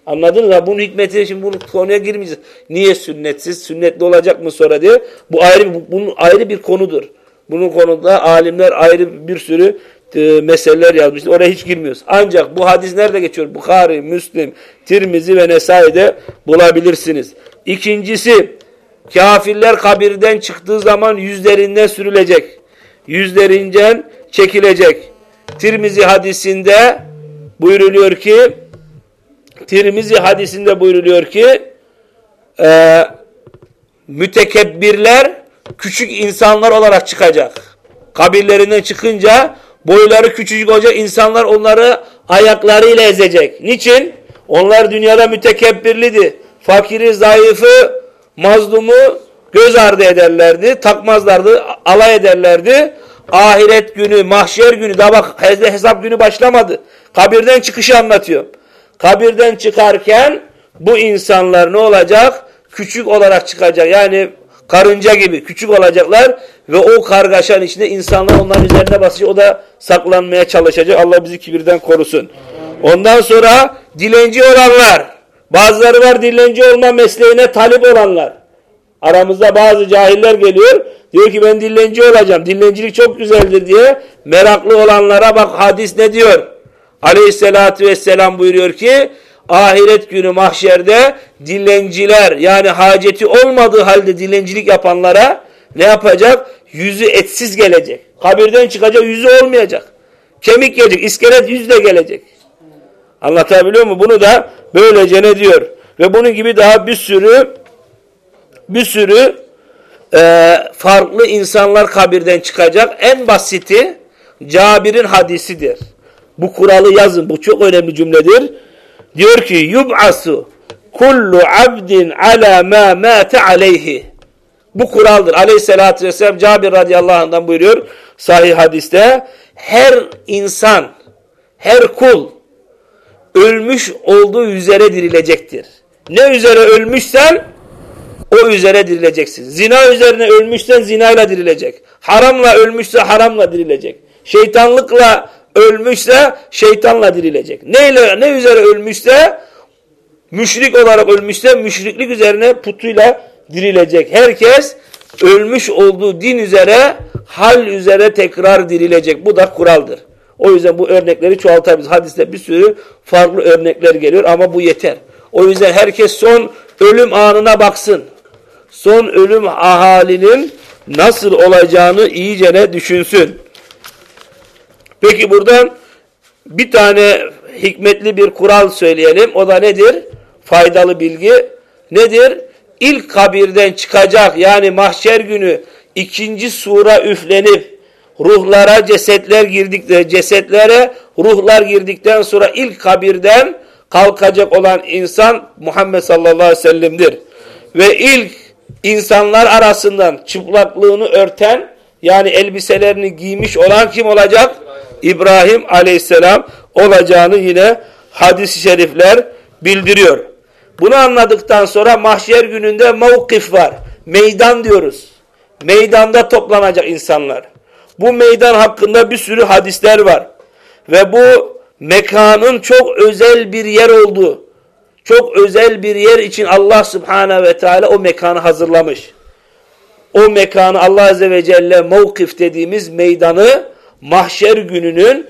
Anladınız mı? Bunun hikmeti şimdi bu konuya girmeyeceğiz. Niye sünnetsiz? Sünnetli olacak mı sonra diye. Bu ayrı bunun ayrı bir konudur. Bunun konuda alimler ayrı bir sürü e, meseleler yazmıştır. Oraya hiç girmiyoruz. Ancak bu hadis nerede geçiyor? Bukhari, Müslim, Tirmizi ve Nesai'de bulabilirsiniz. İkincisi, kafirler kabirden çıktığı zaman yüzlerinden sürülecek. Yüzlerinden çekilecek. Tirmizi hadisinde buyruluyor ki Tirmizi hadisinde buyruluyor ki e, mütekebbirler küçük insanlar olarak çıkacak. Kabirlerinden çıkınca boyları küçücük olacak insanlar onları ayaklarıyla ezecek. Niçin? Onlar dünyada mütekebbirliydi. Fakiri, zayıfı, mazlumu göz ardı ederlerdi. Takmazlardı, alay ederlerdi. Ahiret günü, mahşer günü, daha bak hesap günü başlamadı. Kabirden çıkışı anlatıyor. Kabirden çıkarken bu insanlar ne olacak? Küçük olarak çıkacak. Yani karınca gibi küçük olacaklar ve o kargaşanın içinde insanlar onların üzerine basacak. O da saklanmaya çalışacak. Allah bizi kibirden korusun. Ondan sonra dilenci olanlar. Bazıları var dilenci olma mesleğine talip olanlar. Aramızda bazı cahiller geliyor. Diyor ki ben dillenci olacağım. Dilencilik çok güzeldir diye meraklı olanlara bak hadis ne diyor? Aleyhissalatü vesselam buyuruyor ki ahiret günü mahşerde dilenciler yani haceti olmadığı halde dilencilik yapanlara ne yapacak? Yüzü etsiz gelecek. Kabirden çıkacak yüzü olmayacak. Kemik gelecek, iskelet yüzle gelecek. Anlatabiliyor mu? Bunu da böylece ne diyor? Ve bunun gibi daha bir sürü bir sürü e, farklı insanlar kabirden çıkacak. En basiti Cabir'in hadisidir. Bu kuralı yazın. Bu çok önemli cümledir. Diyor ki yub'asu kullu abdin ala ma mate aleyhi. Bu kuraldır. Aleyhissalatü vesselam Cabir radıyallahu anh'dan buyuruyor sahih hadiste. Her insan, her kul ölmüş olduğu üzere dirilecektir. Ne üzere ölmüşsen o üzere dirileceksin. Zina üzerine ölmüşsen zinayla dirilecek. Haramla ölmüşse haramla dirilecek. Şeytanlıkla ölmüşse şeytanla dirilecek. Neyle, ne üzere ölmüşse müşrik olarak ölmüşse müşriklik üzerine putuyla dirilecek. Herkes ölmüş olduğu din üzere hal üzere tekrar dirilecek. Bu da kuraldır. O yüzden bu örnekleri çoğaltabiliriz. Hadiste bir sürü farklı örnekler geliyor ama bu yeter. O yüzden herkes son ölüm anına baksın. Son ölüm ahalinin nasıl olacağını iyicene düşünsün. Peki buradan bir tane hikmetli bir kural söyleyelim. O da nedir? Faydalı bilgi. Nedir? İlk kabirden çıkacak yani mahşer günü ikinci sura üflenip ruhlara cesetler girdikten cesetlere ruhlar girdikten sonra ilk kabirden kalkacak olan insan Muhammed sallallahu aleyhi ve sellem'dir. Ve ilk insanlar arasından çıplaklığını örten yani elbiselerini giymiş olan kim olacak? İbrahim aleyhisselam olacağını yine hadis-i şerifler bildiriyor. Bunu anladıktan sonra mahşer gününde mevkif var. Meydan diyoruz. Meydanda toplanacak insanlar. Bu meydan hakkında bir sürü hadisler var. Ve bu mekanın çok özel bir yer olduğu, çok özel bir yer için Allah subhanehu ve teala o mekanı hazırlamış. O mekanı Allah azze ve celle mevkif dediğimiz meydanı mahşer gününün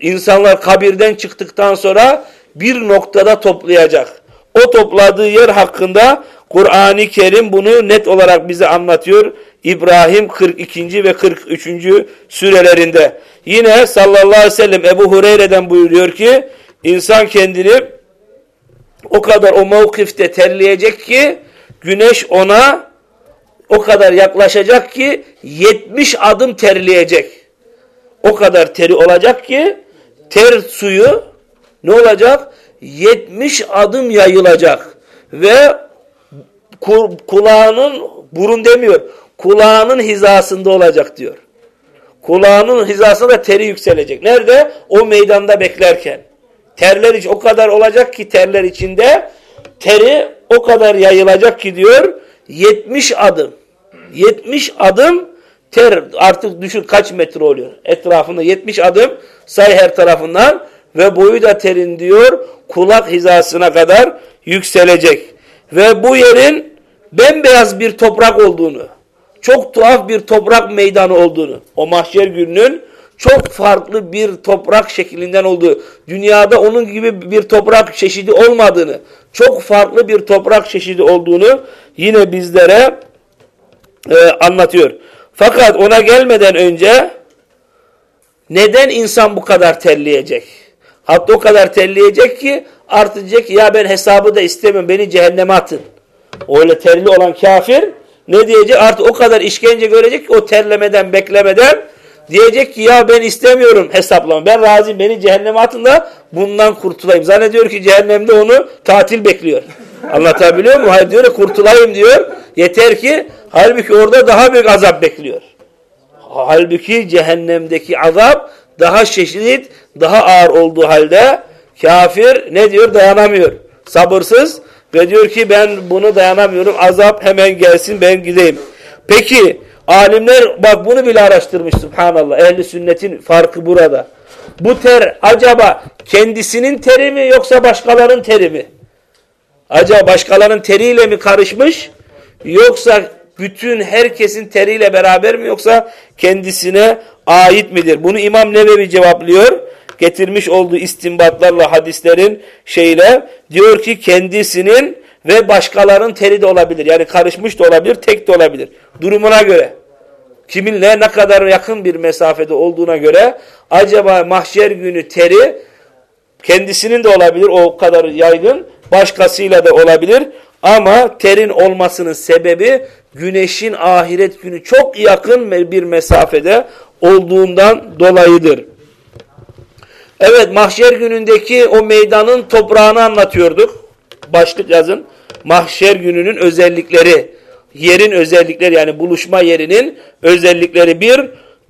insanlar kabirden çıktıktan sonra bir noktada toplayacak. O topladığı yer hakkında Kur'an-ı Kerim bunu net olarak bize anlatıyor. İbrahim 42. ve 43. sürelerinde. Yine sallallahu aleyhi ve sellem Ebu Hureyre'den buyuruyor ki insan kendini o kadar o mevkifte terleyecek ki güneş ona o kadar yaklaşacak ki 70 adım terleyecek. O kadar teri olacak ki ter suyu ne olacak? 70 adım yayılacak. Ve kulağının burun demiyor. Kulağının hizasında olacak diyor. Kulağının hizasında teri yükselecek. Nerede? O meydanda beklerken. Terler iç o kadar olacak ki terler içinde teri o kadar yayılacak ki diyor 70 adım. 70 adım ter artık düşün kaç metre oluyor. Etrafında 70 adım say her tarafından ve boyu da terin diyor kulak hizasına kadar yükselecek. Ve bu yerin bembeyaz bir toprak olduğunu, çok tuhaf bir toprak meydanı olduğunu, o mahşer gününün çok farklı bir toprak şeklinden olduğu, dünyada onun gibi bir toprak çeşidi olmadığını, çok farklı bir toprak çeşidi olduğunu yine bizlere e, anlatıyor. Fakat ona gelmeden önce neden insan bu kadar terleyecek? Hatta o kadar terleyecek ki artık ya ben hesabı da istemiyorum beni cehenneme atın. Öyle terli olan kafir ne diyecek? Artık o kadar işkence görecek ki o terlemeden beklemeden diyecek ki ya ben istemiyorum hesaplama. Ben razıyım beni cehenneme atın da bundan kurtulayım. Zannediyor ki cehennemde onu tatil bekliyor. Anlatabiliyor muyum? Hayır diyor kurtulayım diyor. Yeter ki halbuki orada daha büyük azap bekliyor. Halbuki cehennemdeki azap daha şiddet, daha ağır olduğu halde kafir ne diyor? Dayanamıyor. Sabırsız ve diyor ki ben bunu dayanamıyorum. Azap hemen gelsin ben gideyim. Peki alimler bak bunu bile araştırmış subhanallah. Ehli sünnetin farkı burada. Bu ter acaba kendisinin teri mi yoksa başkalarının teri mi? Acaba başkalarının teriyle mi karışmış yoksa bütün herkesin teriyle beraber mi yoksa kendisine ait midir? Bunu İmam Nevevi cevaplıyor. Getirmiş olduğu istinbatlarla hadislerin şeyle diyor ki kendisinin ve başkalarının teri de olabilir. Yani karışmış da olabilir, tek de olabilir. Durumuna göre. Kiminle ne kadar yakın bir mesafede olduğuna göre acaba mahşer günü teri kendisinin de olabilir o kadar yaygın başkasıyla da olabilir. Ama terin olmasının sebebi güneşin ahiret günü çok yakın bir mesafede olduğundan dolayıdır. Evet mahşer günündeki o meydanın toprağını anlatıyorduk. Başlık yazın. Mahşer gününün özellikleri. Yerin özellikleri yani buluşma yerinin özellikleri. Bir,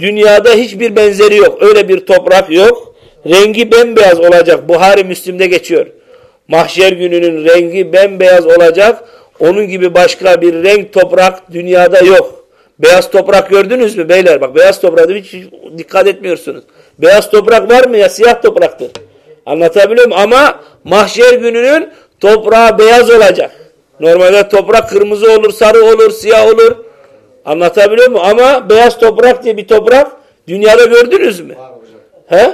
dünyada hiçbir benzeri yok. Öyle bir toprak yok. Rengi bembeyaz olacak. Buhari Müslim'de geçiyor. Mahşer gününün rengi bembeyaz olacak. Onun gibi başka bir renk toprak dünyada yok. Beyaz toprak gördünüz mü beyler? Bak beyaz toprağa hiç dikkat etmiyorsunuz. Beyaz toprak var mı ya siyah topraktır. Anlatabiliyor muyum? Ama mahşer gününün toprağı beyaz olacak. Normalde toprak kırmızı olur, sarı olur, siyah olur. Anlatabiliyor muyum? Ama beyaz toprak diye bir toprak dünyada gördünüz mü? He?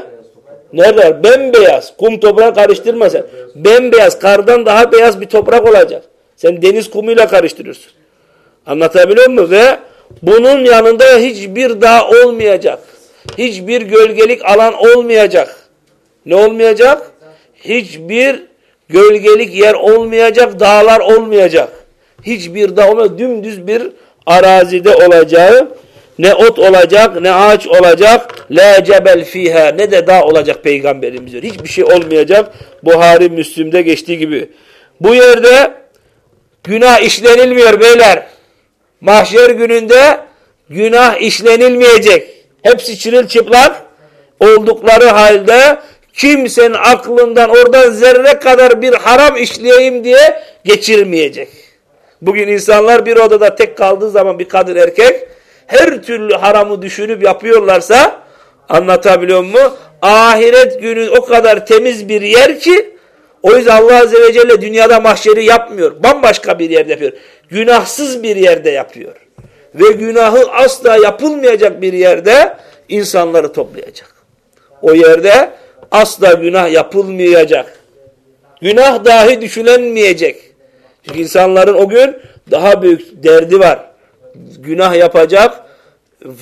Nerede? Bembeyaz. Kum toprağı karıştırma sen. Bembeyaz. Kardan daha beyaz bir toprak olacak. Sen deniz kumuyla karıştırıyorsun. Anlatabiliyor muyum? Ve bunun yanında hiçbir dağ olmayacak. Hiçbir gölgelik alan olmayacak. Ne olmayacak? Hiçbir gölgelik yer olmayacak, dağlar olmayacak. Hiçbir dağ olmayacak. Dümdüz bir arazide olacağı ne ot olacak, ne ağaç olacak, la cebel fiha, ne de dağ olacak peygamberimiz diyor. Hiçbir şey olmayacak. Buhari Müslüm'de geçtiği gibi. Bu yerde günah işlenilmiyor beyler. Mahşer gününde günah işlenilmeyecek. Hepsi çırılçıplak oldukları halde kimsenin aklından oradan zerre kadar bir haram işleyeyim diye geçirmeyecek. Bugün insanlar bir odada tek kaldığı zaman bir kadın erkek her türlü haramı düşünüp yapıyorlarsa anlatabiliyor mu? Ahiret günü o kadar temiz bir yer ki o yüzden Allah Azze ve Celle dünyada mahşeri yapmıyor. Bambaşka bir yerde yapıyor. Günahsız bir yerde yapıyor. Ve günahı asla yapılmayacak bir yerde insanları toplayacak. O yerde asla günah yapılmayacak. Günah dahi düşünülmeyecek. Çünkü insanların o gün daha büyük derdi var günah yapacak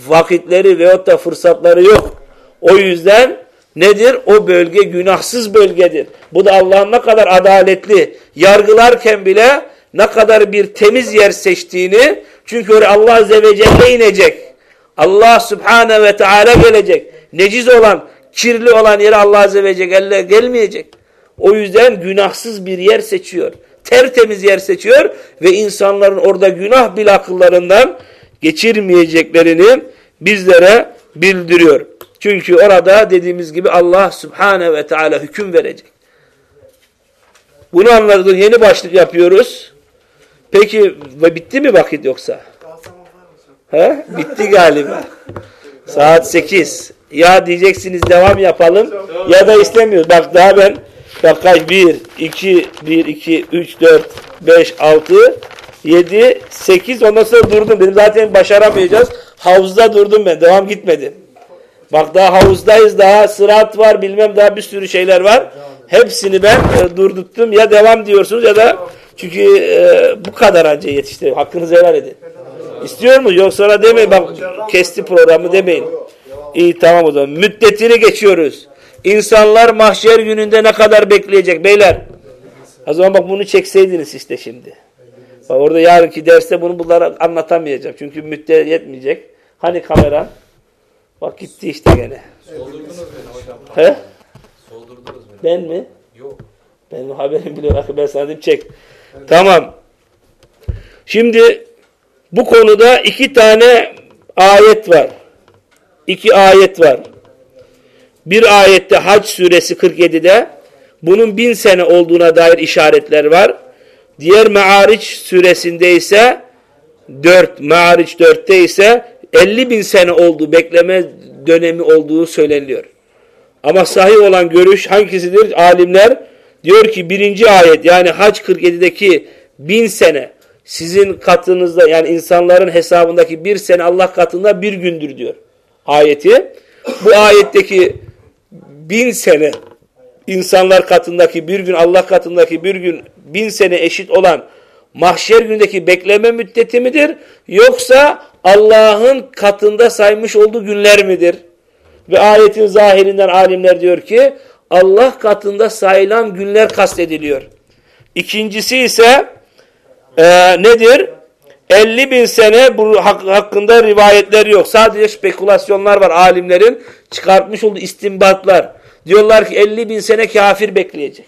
vakitleri veyahut da fırsatları yok. O yüzden nedir? O bölge günahsız bölgedir. Bu da Allah'ın ne kadar adaletli yargılarken bile ne kadar bir temiz yer seçtiğini Çünkü oraya Allah Azze ve Celle inecek. Allah Subhanahu ve Teala gelecek. Neciz olan, kirli olan yere Allah Azze ve Celle gelmeyecek. O yüzden günahsız bir yer seçiyor. Tertemiz yer seçiyor ve insanların orada günah bile akıllarından geçirmeyeceklerini bizlere bildiriyor. Çünkü orada dediğimiz gibi Allah Subhanahu ve Teala hüküm verecek. Bunu anladık. Yeni başlık yapıyoruz. Peki ve bitti mi vakit yoksa? He? Bitti galiba. Saat 8. Ya diyeceksiniz devam yapalım ya da istemiyoruz. Bak daha ben bak kaç 1 2 1 2 3 4 5 6 7 8 ondan sonra durdum. Dedim zaten başaramayacağız. Havuzda durdum ben. Devam gitmedi. Bak daha havuzdayız. Daha sırat var. Bilmem daha bir sürü şeyler var. Hepsini ben e, durdurttum. Ya devam diyorsunuz ya da çünkü e, bu kadar anca yetişti. Hakkınızı helal edin. İstiyor mu? Yok sonra demeyin. Bak kesti programı demeyin. İyi tamam o zaman. Müddetini geçiyoruz. İnsanlar mahşer gününde ne kadar bekleyecek beyler? O zaman bak bunu çekseydiniz işte şimdi. Bak orada yarınki derste bunu bunlara anlatamayacağım. Çünkü müddet yetmeyecek. Hani kamera? Bak gitti işte gene. Soldurdunuz beni hocam. He? Soldurdunuz beni. Ben mi? Yok. Benim haberim bile yok. Ben sana dedim çek. Tamam. Şimdi bu konuda iki tane ayet var. İki ayet var. Bir ayette Hac suresi 47'de bunun bin sene olduğuna dair işaretler var. Diğer Me'ariç suresinde ise 4, Me'ariç 4'te ise 50 bin sene olduğu, bekleme dönemi olduğu söyleniyor. Ama sahih olan görüş hangisidir? Alimler diyor ki birinci ayet yani Hac 47'deki bin sene sizin katınızda yani insanların hesabındaki bir sene Allah katında bir gündür diyor ayeti. Bu ayetteki bin sene insanlar katındaki bir gün Allah katındaki bir gün bin sene eşit olan mahşer günündeki bekleme müddeti midir? Yoksa Allah'ın katında saymış olduğu günler midir? Ve ayetin zahirinden alimler diyor ki Allah katında sayılan günler kastediliyor. İkincisi ise e, nedir? 50 bin sene bu hakkında rivayetler yok. Sadece spekülasyonlar var alimlerin çıkartmış olduğu istimbatlar. Diyorlar ki 50 bin sene kafir bekleyecek.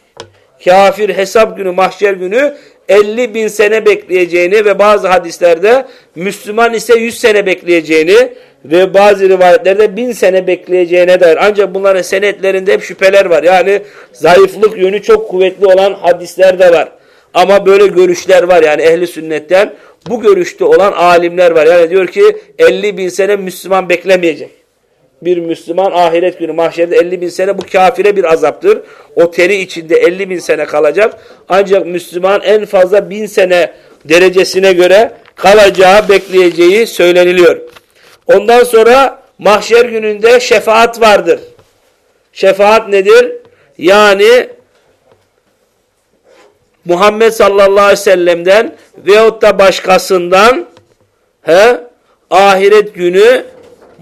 Kafir hesap günü, mahşer günü 50 bin sene bekleyeceğini ve bazı hadislerde Müslüman ise 100 sene bekleyeceğini ve bazı rivayetlerde 1000 sene bekleyeceğine dair. Ancak bunların senetlerinde hep şüpheler var. Yani zayıflık yönü çok kuvvetli olan hadisler de var. Ama böyle görüşler var yani ehli sünnetten bu görüşte olan alimler var. Yani diyor ki 50 bin sene Müslüman beklemeyecek. Bir Müslüman ahiret günü mahşerde 50 bin sene bu kafire bir azaptır. O teri içinde 50 bin sene kalacak. Ancak Müslüman en fazla bin sene derecesine göre kalacağı, bekleyeceği söyleniliyor. Ondan sonra mahşer gününde şefaat vardır. Şefaat nedir? Yani Muhammed sallallahu aleyhi ve sellem'den veyahut da başkasından he, ahiret günü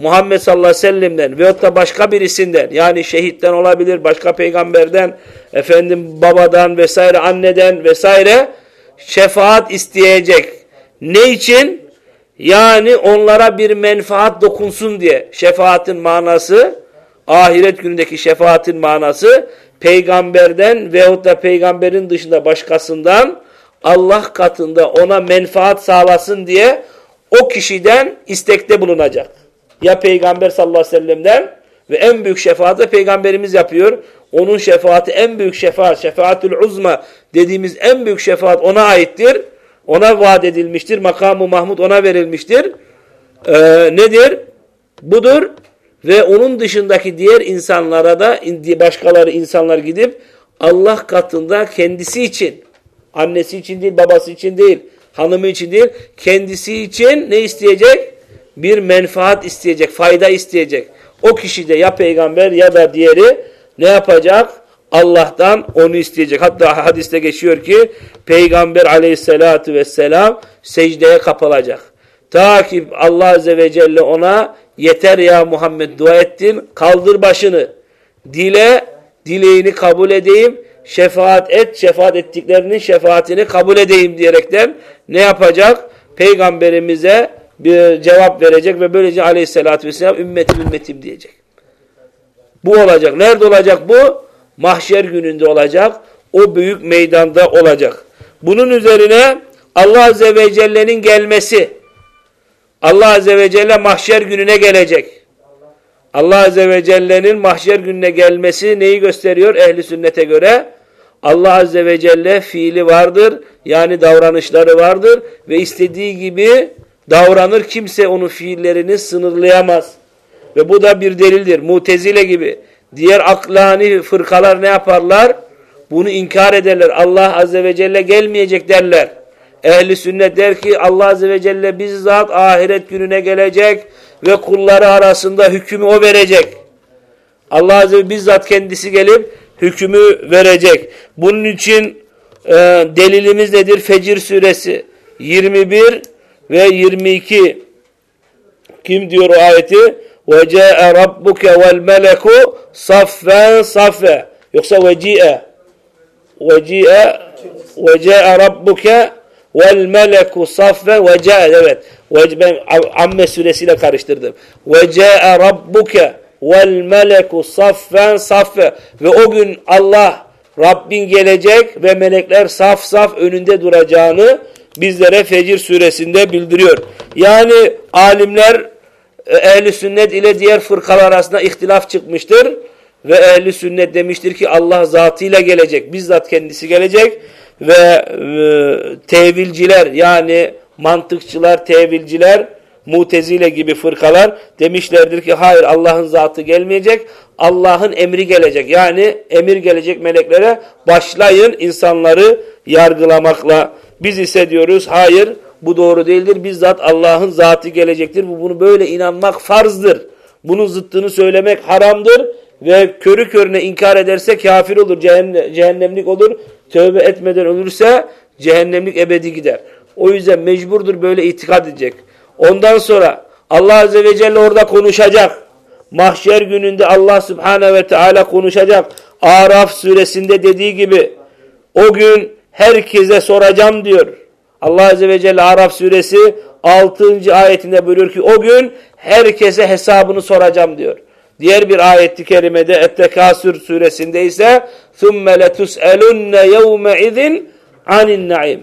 Muhammed sallallahu aleyhi ve sellem'den veyahut da başka birisinden yani şehitten olabilir, başka peygamberden, efendim babadan vesaire, anneden vesaire şefaat isteyecek. Ne için? Yani onlara bir menfaat dokunsun diye. Şefaatin manası, ahiret günündeki şefaatin manası peygamberden veyahut da peygamberin dışında başkasından Allah katında ona menfaat sağlasın diye o kişiden istekte bulunacak. Ya peygamber sallallahu aleyhi ve sellem'den ve en büyük şefaati peygamberimiz yapıyor. Onun şefaati en büyük şefaat, şefaatül uzma dediğimiz en büyük şefaat ona aittir. Ona vaat edilmiştir. Makamı Mahmud ona verilmiştir. Ee, nedir? Budur. Ve onun dışındaki diğer insanlara da başkaları insanlar gidip Allah katında kendisi için, annesi için değil, babası için değil, hanımı için değil, kendisi için ne isteyecek? Bir menfaat isteyecek, fayda isteyecek. O kişi de ya peygamber ya da diğeri ne yapacak? Allah'tan onu isteyecek. Hatta hadiste geçiyor ki peygamber aleyhissalatu vesselam secdeye kapılacak. Ta ki Allah azze ve celle ona yeter ya Muhammed dua ettin kaldır başını dile dileğini kabul edeyim şefaat et şefaat ettiklerinin şefaatini kabul edeyim diyerekten ne yapacak? peygamberimize bir cevap verecek ve böylece aleyhissalatü vesselam ümmetim ümmetim diyecek. Bu olacak. Nerede olacak bu? Mahşer gününde olacak. O büyük meydanda olacak. Bunun üzerine Allah Azze ve Celle'nin gelmesi. Allah Azze ve Celle mahşer gününe gelecek. Allah Azze ve Celle'nin mahşer gününe gelmesi neyi gösteriyor ehli sünnete göre? Allah Azze ve Celle fiili vardır. Yani davranışları vardır. Ve istediği gibi davranır. Kimse onun fiillerini sınırlayamaz. Ve bu da bir delildir. Mutezile gibi. Diğer aklani fırkalar ne yaparlar? Bunu inkar ederler. Allah Azze ve Celle gelmeyecek derler. Ehli sünnet der ki Allah Azze ve Celle bizzat ahiret gününe gelecek ve kulları arasında hükmü o verecek. Allah Azze ve bizzat kendisi gelip hükmü verecek. Bunun için e, delilimiz nedir? Fecir suresi 21 ve 22 kim diyor o ayeti? Ve ca'e rabbuke vel meleku saffen saffe. Yoksa ve ci'e ve ci'e ve ca'e rabbuke vel meleku saffen ve ca'e evet. Ve, ben Amme suresiyle karıştırdım. Ve ca'e rabbuke vel meleku saffen saffe. Ve o gün Allah Rabbin gelecek ve melekler saf saf önünde duracağını bizlere Fecir suresinde bildiriyor. Yani alimler e, ehli sünnet ile diğer fırkalar arasında ihtilaf çıkmıştır. Ve ehli sünnet demiştir ki Allah zatıyla gelecek. Bizzat kendisi gelecek. Ve e, tevilciler yani mantıkçılar, tevilciler, mutezile gibi fırkalar demişlerdir ki hayır Allah'ın zatı gelmeyecek. Allah'ın emri gelecek. Yani emir gelecek meleklere başlayın insanları yargılamakla. Biz ise diyoruz hayır bu doğru değildir. Bizzat Allah'ın zatı gelecektir. Bu Bunu böyle inanmak farzdır. Bunun zıttını söylemek haramdır. Ve körü körüne inkar ederse kafir olur, cehennemlik olur. Tövbe etmeden ölürse cehennemlik ebedi gider. O yüzden mecburdur böyle itikad edecek. Ondan sonra Allah Azze ve Celle orada konuşacak. Mahşer gününde Allah Subhanahu ve Teala konuşacak. Araf suresinde dediği gibi o gün herkese soracağım diyor. Allah Azze ve Celle Araf suresi 6. ayetinde buyuruyor ki o gün herkese hesabını soracağım diyor. Diğer bir ayet-i kerimede Et-Tekasür suresinde ise ثُمَّ لَتُسْأَلُنَّ يَوْمَ اِذٍ عَنِ النَّعِيمِ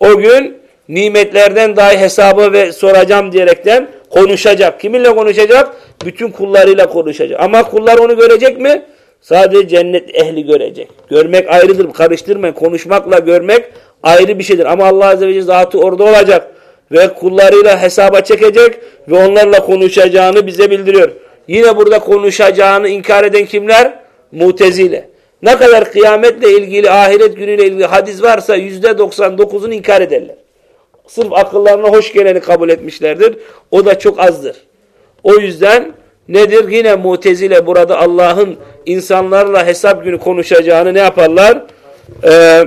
O gün nimetlerden dahi hesabı ve soracağım diyerekten konuşacak. Kiminle konuşacak? Bütün kullarıyla konuşacak. Ama kullar onu görecek mi? Sadece cennet ehli görecek. Görmek ayrıdır. Karıştırmayın. Konuşmakla görmek ayrı bir şeydir. Ama Allah Azze ve Celle zatı orada olacak. Ve kullarıyla hesaba çekecek ve onlarla konuşacağını bize bildiriyor. Yine burada konuşacağını inkar eden kimler? Mutezile. Ne kadar kıyametle ilgili, ahiret günüyle ilgili hadis varsa yüzde 99'unu inkar ederler. Sırf akıllarına hoş geleni kabul etmişlerdir. O da çok azdır. O yüzden nedir? Yine mutezile burada Allah'ın insanlarla hesap günü konuşacağını ne yaparlar? Ee,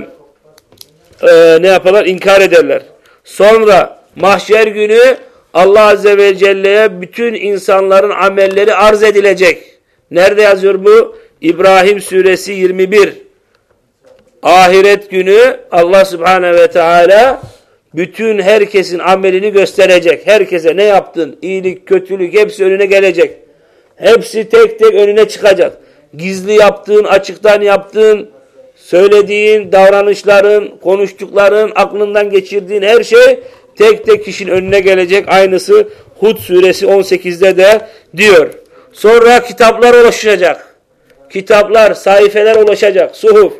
e, ne yaparlar? İnkar ederler. Sonra mahşer günü Allah Azze ve Celle'ye bütün insanların amelleri arz edilecek. Nerede yazıyor bu? İbrahim suresi 21. Ahiret günü Allah Subhanahu ve Teala bütün herkesin amelini gösterecek. Herkese ne yaptın? İyilik, kötülük hepsi önüne gelecek. Hepsi tek tek önüne çıkacak. Gizli yaptığın, açıktan yaptığın, söylediğin, davranışların, konuştukların, aklından geçirdiğin her şey tek tek kişinin önüne gelecek. Aynısı Hud suresi 18'de de diyor. Sonra kitaplar ulaşacak. Kitaplar, sayfeler ulaşacak. Suhuf.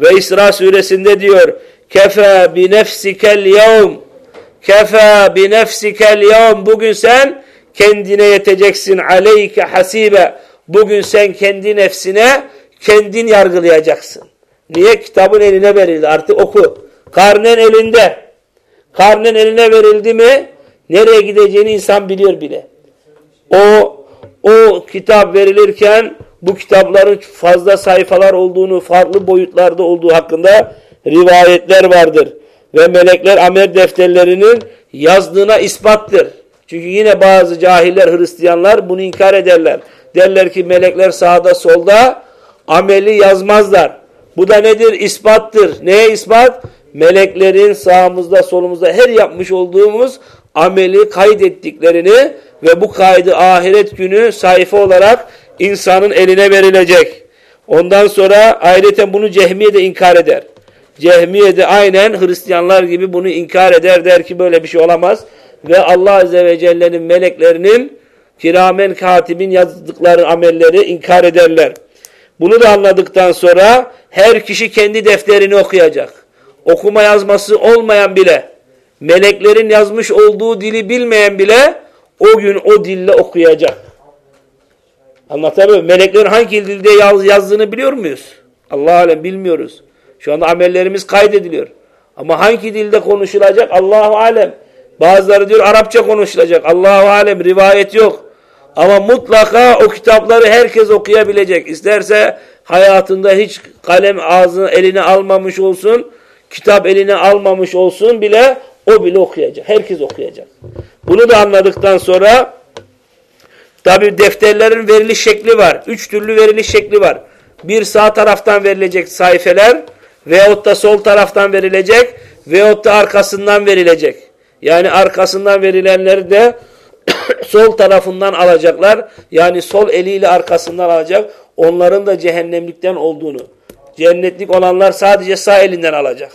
Ve İsra suresinde diyor. Kefe bi nefsikel yevm. Kefe bi nefsikel yevm. Bugün sen kendine yeteceksin. Aleyke hasibe. Bugün sen kendi nefsine kendin yargılayacaksın. Niye? Kitabın eline verildi. Artık oku. Karnen elinde. Karnen eline verildi mi nereye gideceğini insan biliyor bile. O o kitap verilirken bu kitapların fazla sayfalar olduğunu, farklı boyutlarda olduğu hakkında rivayetler vardır. Ve melekler amel defterlerinin yazdığına ispattır. Çünkü yine bazı cahiller, Hristiyanlar bunu inkar ederler. Derler ki melekler sağda solda ameli yazmazlar. Bu da nedir? İspattır. Neye ispat? meleklerin sağımızda solumuzda her yapmış olduğumuz ameli kaydettiklerini ve bu kaydı ahiret günü sayfa olarak insanın eline verilecek. Ondan sonra ayrıca bunu Cehmiye de inkar eder. Cehmiye de aynen Hristiyanlar gibi bunu inkar eder der ki böyle bir şey olamaz. Ve Allah Azze ve Celle'nin meleklerinin kiramen katibin yazdıkları amelleri inkar ederler. Bunu da anladıktan sonra her kişi kendi defterini okuyacak. Okuma yazması olmayan bile, meleklerin yazmış olduğu dili bilmeyen bile o gün o dille okuyacak. Anlatabiliyor muyum? Meleklerin hangi dilde yaz, yazdığını biliyor muyuz? Allah alem bilmiyoruz. Şu anda amellerimiz kaydediliyor. Ama hangi dilde konuşulacak? Allahu alem. Bazıları diyor Arapça konuşulacak. Allahu alem rivayet yok. Ama mutlaka o kitapları herkes okuyabilecek. İsterse hayatında hiç kalem ağzına eline almamış olsun, kitap eline almamış olsun bile o bile okuyacak. Herkes okuyacak. Bunu da anladıktan sonra tabi defterlerin veriliş şekli var. Üç türlü veriliş şekli var. Bir sağ taraftan verilecek sayfeler veyahut da sol taraftan verilecek veyahut da arkasından verilecek. Yani arkasından verilenleri de sol tarafından alacaklar. Yani sol eliyle arkasından alacak. Onların da cehennemlikten olduğunu. Cennetlik olanlar sadece sağ elinden alacak.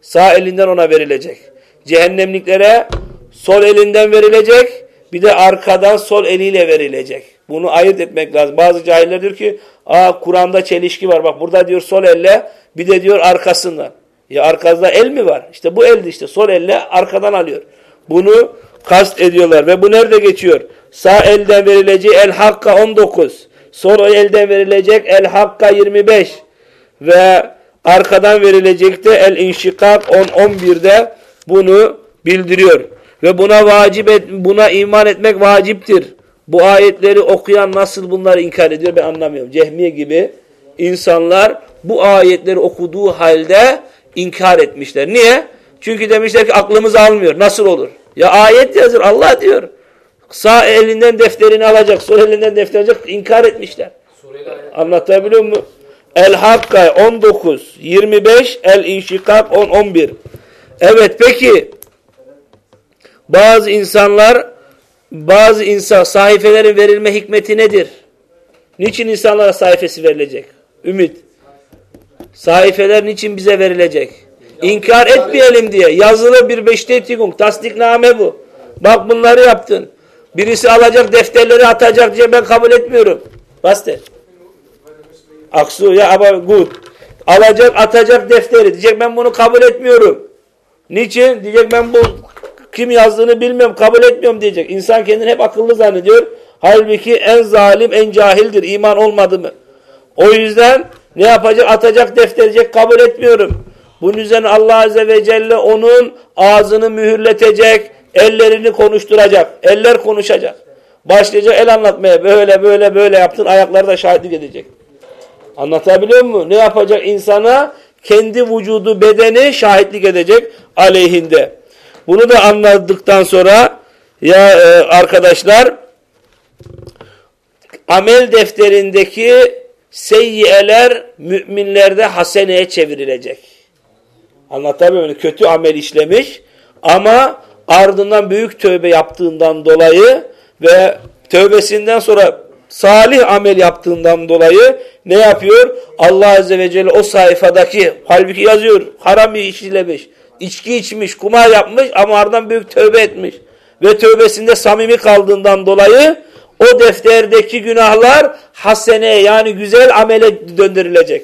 Sağ elinden ona verilecek. Cehennemliklere sol elinden verilecek. Bir de arkadan sol eliyle verilecek. Bunu ayırt etmek lazım. Bazı cahiller diyor ki Aa Kur'an'da çelişki var. Bak burada diyor sol elle bir de diyor arkasından. Ya arkada el mi var? İşte bu elde işte sol elle arkadan alıyor. Bunu kast ediyorlar ve bu nerede geçiyor? Sağ elden verilecek el hakka 19. Sol elden verilecek el hakka 25. Ve arkadan verilecek de el inşikak 10 11'de bunu bildiriyor. Ve buna vacip et, buna iman etmek vaciptir. Bu ayetleri okuyan nasıl bunları inkar ediyor ben anlamıyorum. Cehmiye gibi insanlar bu ayetleri okuduğu halde inkar etmişler. Niye? Çünkü demişler ki aklımız almıyor. Nasıl olur? Ya ayet yazır Allah diyor. Sağ elinden defterini alacak, sol elinden defterini alacak. inkar etmişler. Anlatabiliyor muyum? El Hakka 19, 25, El İnşikak 10, 11. Evet peki bazı insanlar bazı insan sayfelerin verilme hikmeti nedir? Niçin insanlara sayfası verilecek? Ümit. Sayfeler niçin bize verilecek? İnkar etmeyelim diye. Yazılı bir beştetikung. Tasdikname bu. Bak bunları yaptın. Birisi alacak defterleri atacak diye ben kabul etmiyorum. Baste. Aksu ya ama good. Alacak atacak defteri. Diyecek ben bunu kabul etmiyorum. Niçin? Diyecek ben bu kim yazdığını bilmiyorum kabul etmiyorum diyecek. İnsan kendini hep akıllı zannediyor. Halbuki en zalim en cahildir iman olmadı mı? O yüzden ne yapacak? Atacak defterecek kabul etmiyorum. Bunun üzerine Allah Azze ve Celle onun ağzını mühürletecek, ellerini konuşturacak. Eller konuşacak. Başlayacak el anlatmaya. Böyle böyle böyle yaptın. Ayakları da şahitlik edecek. Anlatabiliyor muyum? Ne yapacak insana? Kendi vücudu, bedeni şahitlik edecek aleyhinde. Bunu da anladıktan sonra ya e, arkadaşlar amel defterindeki seyyiyeler müminlerde haseneye çevrilecek. Anlatabiliyor muyum? Kötü amel işlemiş ama ardından büyük tövbe yaptığından dolayı ve tövbesinden sonra salih amel yaptığından dolayı ne yapıyor? Allah Azze ve Celle o sayfadaki halbuki yazıyor haram işlemiş, içki içmiş, kumar yapmış ama ardından büyük tövbe etmiş. Ve tövbesinde samimi kaldığından dolayı o defterdeki günahlar haseneye yani güzel amele döndürülecek.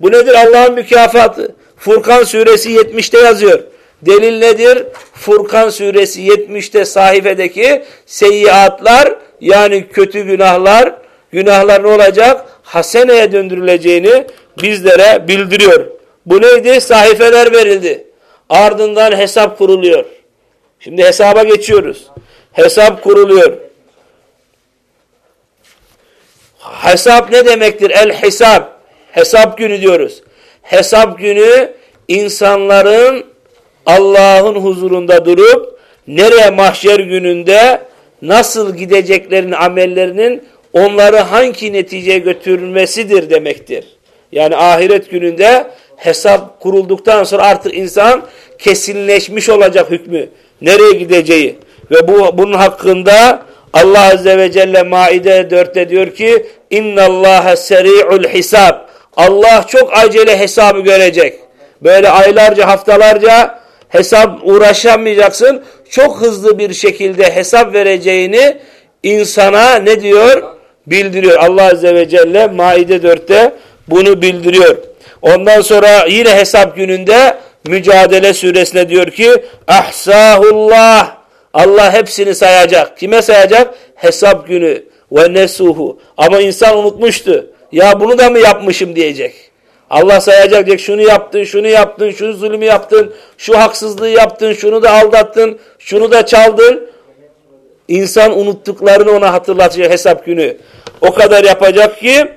Bu nedir? Allah'ın mükafatı. Furkan suresi 70'te yazıyor. Delil nedir? Furkan suresi 70'te sahifedeki seyyiatlar yani kötü günahlar, günahlar ne olacak? Haseneye döndürüleceğini bizlere bildiriyor. Bu neydi? Sahifeler verildi. Ardından hesap kuruluyor. Şimdi hesaba geçiyoruz. Hesap kuruluyor. Hesap ne demektir? El hesap. Hesap günü diyoruz. Hesap günü insanların Allah'ın huzurunda durup nereye mahşer gününde nasıl gideceklerinin amellerinin onları hangi neticeye götürmesidir demektir. Yani ahiret gününde hesap kurulduktan sonra artık insan kesinleşmiş olacak hükmü. Nereye gideceği. Ve bu bunun hakkında Allah Azze ve Celle Maide 4'te diyor ki اِنَّ اللّٰهَ سَرِيعُ الْحِسَابِ Allah çok acele hesabı görecek. Böyle aylarca haftalarca hesap uğraşamayacaksın. Çok hızlı bir şekilde hesap vereceğini insana ne diyor? Bildiriyor. Allah Azze ve Celle Maide 4'te bunu bildiriyor. Ondan sonra yine hesap gününde Mücadele suresine diyor ki Ahsahullah Allah hepsini sayacak. Kime sayacak? Hesap günü. Ve nesuhu. Ama insan unutmuştu. Ya bunu da mı yapmışım diyecek. Allah sayacak diyecek şunu yaptın, şunu yaptın, şunu zulmü yaptın, şu haksızlığı yaptın, şunu da aldattın, şunu da çaldın. İnsan unuttuklarını ona hatırlatacak hesap günü. O kadar yapacak ki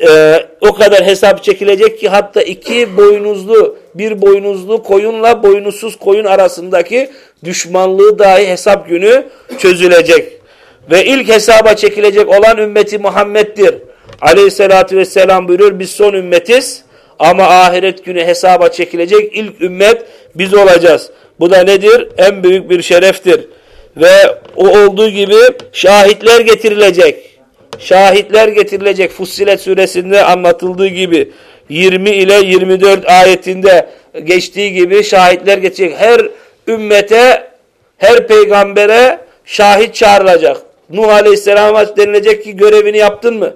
e, o kadar hesap çekilecek ki hatta iki boynuzlu bir boynuzlu koyunla boynuzsuz koyun arasındaki düşmanlığı dahi hesap günü çözülecek. Ve ilk hesaba çekilecek olan ümmeti Muhammed'dir. Aleyhissalatü vesselam buyuruyor biz son ümmetiz ama ahiret günü hesaba çekilecek ilk ümmet biz olacağız. Bu da nedir? En büyük bir şereftir. Ve o olduğu gibi şahitler getirilecek. Şahitler getirilecek. Fussilet suresinde anlatıldığı gibi 20 ile 24 ayetinde geçtiği gibi şahitler getirecek. Her ümmete, her peygambere şahit çağrılacak. Nuh Aleyhisselam'a denilecek ki görevini yaptın mı?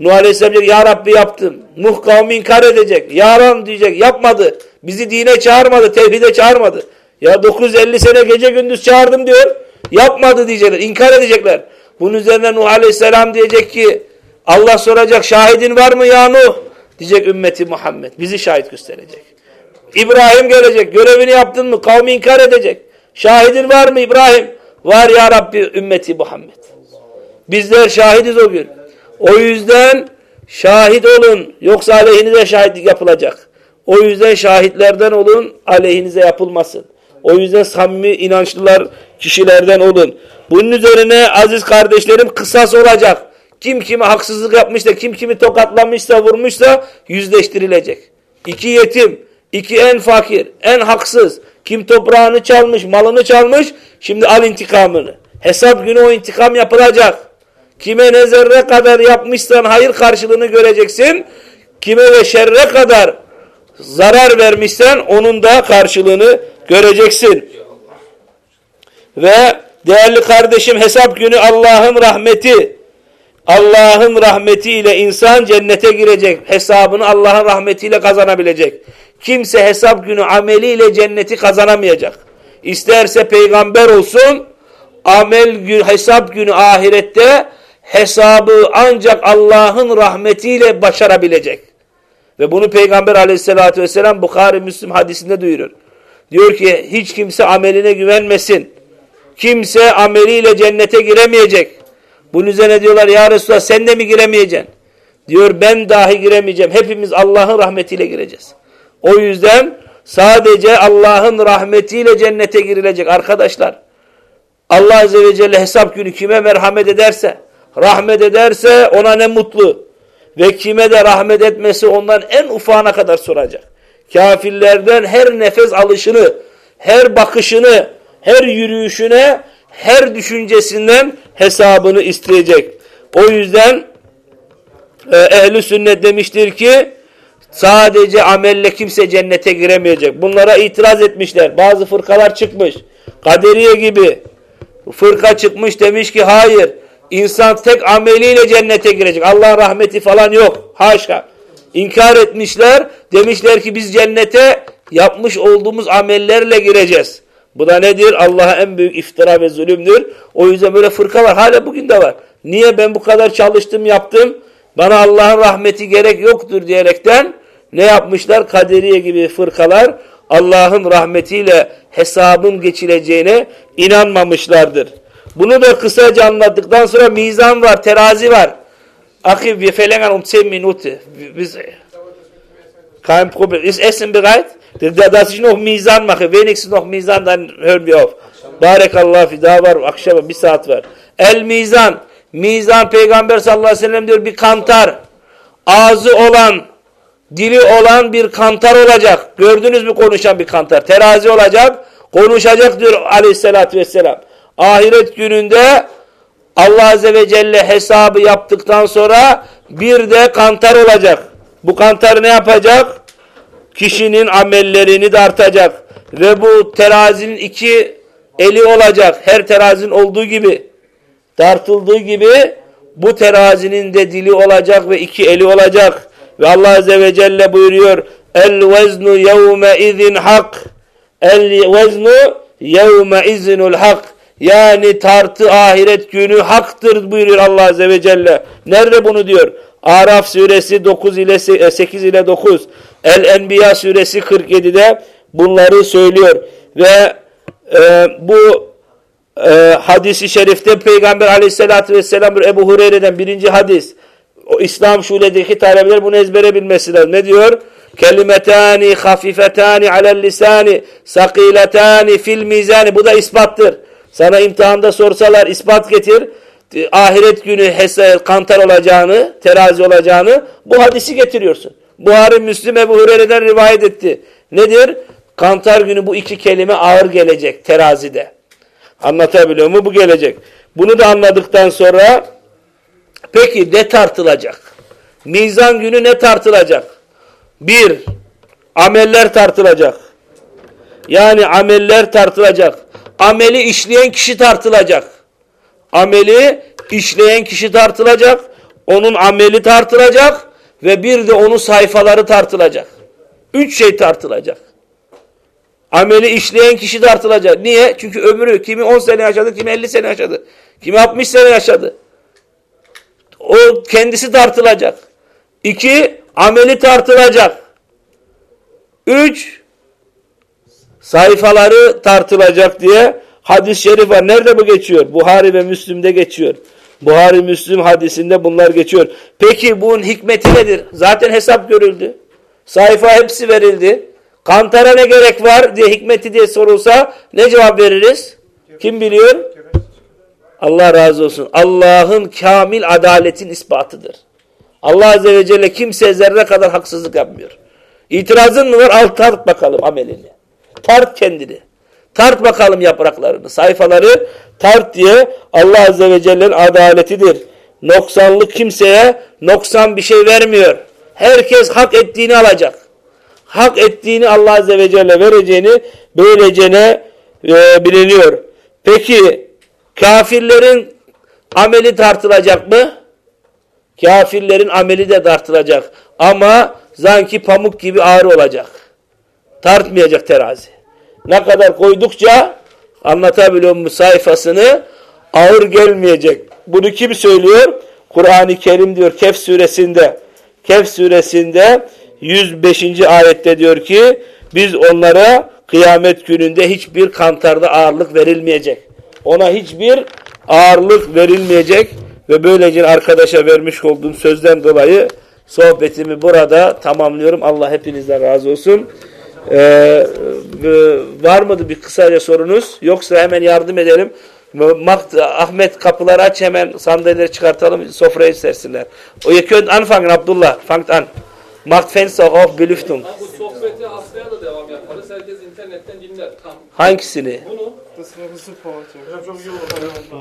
Nuh Aleyhisselam diyecek ya Rabbi yaptım. Nuh kavmi inkar edecek. Yaran diyecek yapmadı. Bizi dine çağırmadı, tevhide çağırmadı. Ya 950 sene gece gündüz çağırdım diyor. Yapmadı diyecekler, inkar edecekler. Bunun üzerine Nuh Aleyhisselam diyecek ki Allah soracak şahidin var mı ya Nuh? Diyecek ümmeti Muhammed. Bizi şahit gösterecek. İbrahim gelecek. Görevini yaptın mı? Kavmi inkar edecek. Şahidin var mı İbrahim? Var ya Rabbi ümmeti Muhammed. Bizler şahidiz o gün. O yüzden şahit olun. Yoksa aleyhinize şahitlik yapılacak. O yüzden şahitlerden olun. Aleyhinize yapılmasın. O yüzden samimi inançlılar kişilerden olun. Bunun üzerine aziz kardeşlerim kısas olacak. Kim kime haksızlık yapmışsa, kim kimi tokatlamışsa, vurmuşsa yüzleştirilecek. İki yetim, iki en fakir, en haksız. Kim toprağını çalmış, malını çalmış, şimdi al intikamını. Hesap günü o intikam yapılacak. Kime ne zerre kadar yapmışsan hayır karşılığını göreceksin. Kime ve şerre kadar zarar vermişsen onun da karşılığını göreceksin. Ve değerli kardeşim hesap günü Allah'ın rahmeti. Allah'ın rahmetiyle insan cennete girecek. Hesabını Allah'ın rahmetiyle kazanabilecek. Kimse hesap günü ameliyle cenneti kazanamayacak. İsterse peygamber olsun, amel gün, hesap günü ahirette hesabı ancak Allah'ın rahmetiyle başarabilecek. Ve bunu Peygamber aleyhissalatü vesselam Bukhari Müslim hadisinde duyurur. Diyor ki hiç kimse ameline güvenmesin. Kimse ameliyle cennete giremeyecek. Bunun üzerine diyorlar ya Resulallah sen de mi giremeyeceksin? Diyor ben dahi giremeyeceğim. Hepimiz Allah'ın rahmetiyle gireceğiz. O yüzden sadece Allah'ın rahmetiyle cennete girilecek arkadaşlar. Allah Azze ve Celle hesap günü kime merhamet ederse, rahmet ederse ona ne mutlu. Ve kime de rahmet etmesi ondan en ufağına kadar soracak. Kafirlerden her nefes alışını, her bakışını, her yürüyüşüne, her düşüncesinden hesabını isteyecek. O yüzden e, ehli sünnet demiştir ki sadece amelle kimse cennete giremeyecek. Bunlara itiraz etmişler. Bazı fırkalar çıkmış. Kaderiye gibi fırka çıkmış demiş ki hayır insan tek ameliyle cennete girecek. Allah'ın rahmeti falan yok. Haşa. İnkar etmişler. Demişler ki biz cennete yapmış olduğumuz amellerle gireceğiz. Bu da nedir? Allah'a en büyük iftira ve zulümdür. O yüzden böyle fırka var. Hala bugün de var. Niye ben bu kadar çalıştım yaptım? Bana Allah'ın rahmeti gerek yoktur diyerekten ne yapmışlar? Kaderiye gibi fırkalar Allah'ın rahmetiyle hesabın geçileceğine inanmamışlardır. Bunu da kısaca anlattıktan sonra mizan var, terazi var. Achi, wir verlängern um 10 Minuten. Kein Problem. Ist Essen bereit? Dass ich noch Mizan mache. Wenigstens noch Mizan, dann hören wir auf. Barekallah fi. Daha var. Akşama bir saat var. El Mizan. Mizan Peygamber sallallahu aleyhi ve sellem diyor bir kantar. Ağzı olan dili olan bir kantar olacak. Gördünüz mü konuşan bir kantar? Terazi olacak, konuşacak diyor aleyhissalatü vesselam. Ahiret gününde Allah Azze ve Celle hesabı yaptıktan sonra bir de kantar olacak. Bu kantar ne yapacak? Kişinin amellerini dartacak. Ve bu terazinin iki eli olacak. Her terazinin olduğu gibi. Dartıldığı gibi bu terazinin de dili olacak ve iki eli olacak. Ve Allah Azze ve Celle buyuruyor. El veznu yevme izin hak. El veznu yevme izinul hak. Yani tartı ahiret günü haktır buyuruyor Allah Azze ve Celle. Nerede bunu diyor? Araf suresi 9 ile 8 ile 9. El Enbiya suresi 47'de bunları söylüyor. Ve e, bu e, hadisi şerifte Peygamber aleyhissalatü vesselam Ebu Hureyre'den birinci hadis. O İslam şuledeki talebeler bunu ezbere bilmesi lazım. Ne diyor? Kelimetani hafifetani alel lisani sakiletani fil mizani. Bu da ispattır. Sana imtihanda sorsalar ispat getir. Ahiret günü kantar olacağını, terazi olacağını bu hadisi getiriyorsun. Buhari Müslim Ebu Hureyre'den rivayet etti. Nedir? Kantar günü bu iki kelime ağır gelecek terazide. Anlatabiliyor mu? Bu gelecek. Bunu da anladıktan sonra peki ne tartılacak? Mizan günü ne tartılacak? Bir, ameller tartılacak. Yani ameller tartılacak. Ameli işleyen kişi tartılacak. Ameli işleyen kişi tartılacak. Onun ameli tartılacak. Ve bir de onun sayfaları tartılacak. Üç şey tartılacak. Ameli işleyen kişi tartılacak. Niye? Çünkü ömrü kimi 10 sene yaşadı, kimi 50 sene yaşadı. Kimi 60 sene yaşadı. O kendisi tartılacak. İki, ameli tartılacak. Üç, sayfaları tartılacak diye hadis-i şerif var. Nerede bu geçiyor? Buhari ve Müslim'de geçiyor. Buhari Müslim hadisinde bunlar geçiyor. Peki bunun hikmeti nedir? Zaten hesap görüldü. Sayfa hepsi verildi. Kantara ne gerek var diye hikmeti diye sorulsa ne cevap veririz? Kim biliyor? Allah razı olsun. Allah'ın kamil adaletin ispatıdır. Allah Azze ve Celle kimseye zerre kadar haksızlık yapmıyor. İtirazın mı var? Al tart bakalım amelini. Tart kendini. Tart bakalım yapraklarını, sayfaları tart diye Allah Azze ve Celle'nin adaletidir. Noksanlık kimseye noksan bir şey vermiyor. Herkes hak ettiğini alacak. Hak ettiğini Allah Azze ve Celle vereceğini böylecene e, biliniyor. Peki kafirlerin ameli tartılacak mı? Kafirlerin ameli de tartılacak. Ama zanki pamuk gibi ağır olacak. Tartmayacak terazi. Ne kadar koydukça anlatabiliyor mu sayfasını ağır gelmeyecek. Bunu kim söylüyor? Kur'an-ı Kerim diyor Kehf suresinde. Kehf suresinde 105. ayette diyor ki biz onlara kıyamet gününde hiçbir kantarda ağırlık verilmeyecek. Ona hiçbir ağırlık verilmeyecek ve böylece arkadaşa vermiş olduğum sözden dolayı sohbetimi burada tamamlıyorum. Allah hepinizden razı olsun. Ee, var mıdır bir kısaca sorunuz? Yoksa hemen yardım edelim. Ahmet kapıları aç hemen sandalyeleri çıkartalım sofraya istersinler. O yekön anfangen Abdullah. Fangt an. Macht Fenster auf Belüftung. Bu sohbeti haftaya da devam yaparız. Herkes internetten dinler. Tam Hangisini? bunu.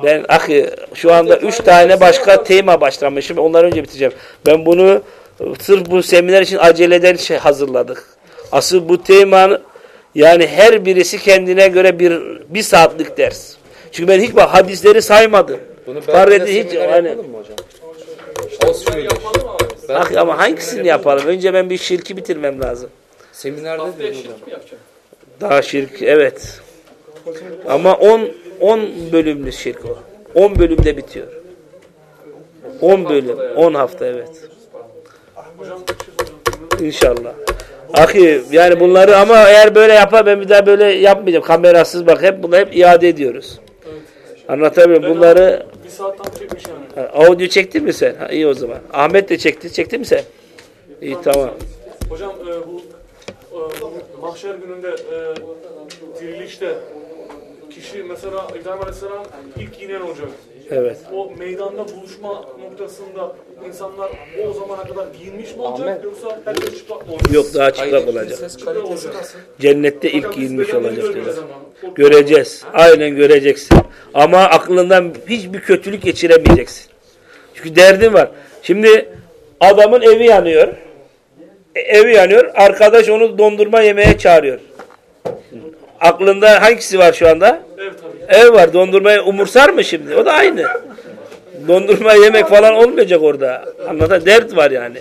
Ben ahi şu anda üç tane başka tema başlamışım. Ondan önce bitireceğim. Ben bunu sırf bu seminer için aceleden şey hazırladık. Asıl bu temanın yani her birisi kendine göre bir bir saatlik ders. Çünkü ben hiç bak hadisleri saymadım. bunu de hiç hani yapalım mı hocam? O şöyle. Yapalım Ahi, ama hangisini yapalım? Önce ben bir şirki bitirmem lazım. Seminerde şirk mi yapacağım? Daha şirk evet. Ama 10 10 bölümlü şirk o. 10 bölümde bitiyor. 10 bölüm, 10 hafta evet. İnşallah. Ahi yani bunları ama eğer böyle yapar ben bir daha böyle yapmayacağım. Kamerasız bak hep bunları hep iade ediyoruz. Anlatabiliyor muyum? Bunları Bir saat tam çekmiş yani. ha, audio çektin mi sen? Ha, iyi o zaman. Ahmet de çekti. Çektin mi sen? İyi tamam. Hocam e, bu e, mahşer gününde e, dirilişte kişi mesela İbrahim Aleyhisselam ilk inen olacak. Evet. O meydanda buluşma noktasında insanlar o zamana kadar giyinmiş mi olacak yoksa herkes çıplak mı olacak? Yok daha çıplak olacak. Ses kalitesi nasıl? Cennette ilk Fakat giyinmiş bedeni olacak görmüyoruz diyorlar. ama. O- Göreceğiz. Aynen göreceksin. Ama aklından hiçbir kötülük geçiremeyeceksin. Çünkü derdin var. Şimdi adamın evi yanıyor. E, evi yanıyor. Arkadaş onu dondurma yemeye çağırıyor. Aklında hangisi var şu anda? Evet tabii. Ev var. Dondurmayı umursar mı şimdi? O da aynı. Dondurma yemek falan olmayacak orada. Anladın? Dert var yani.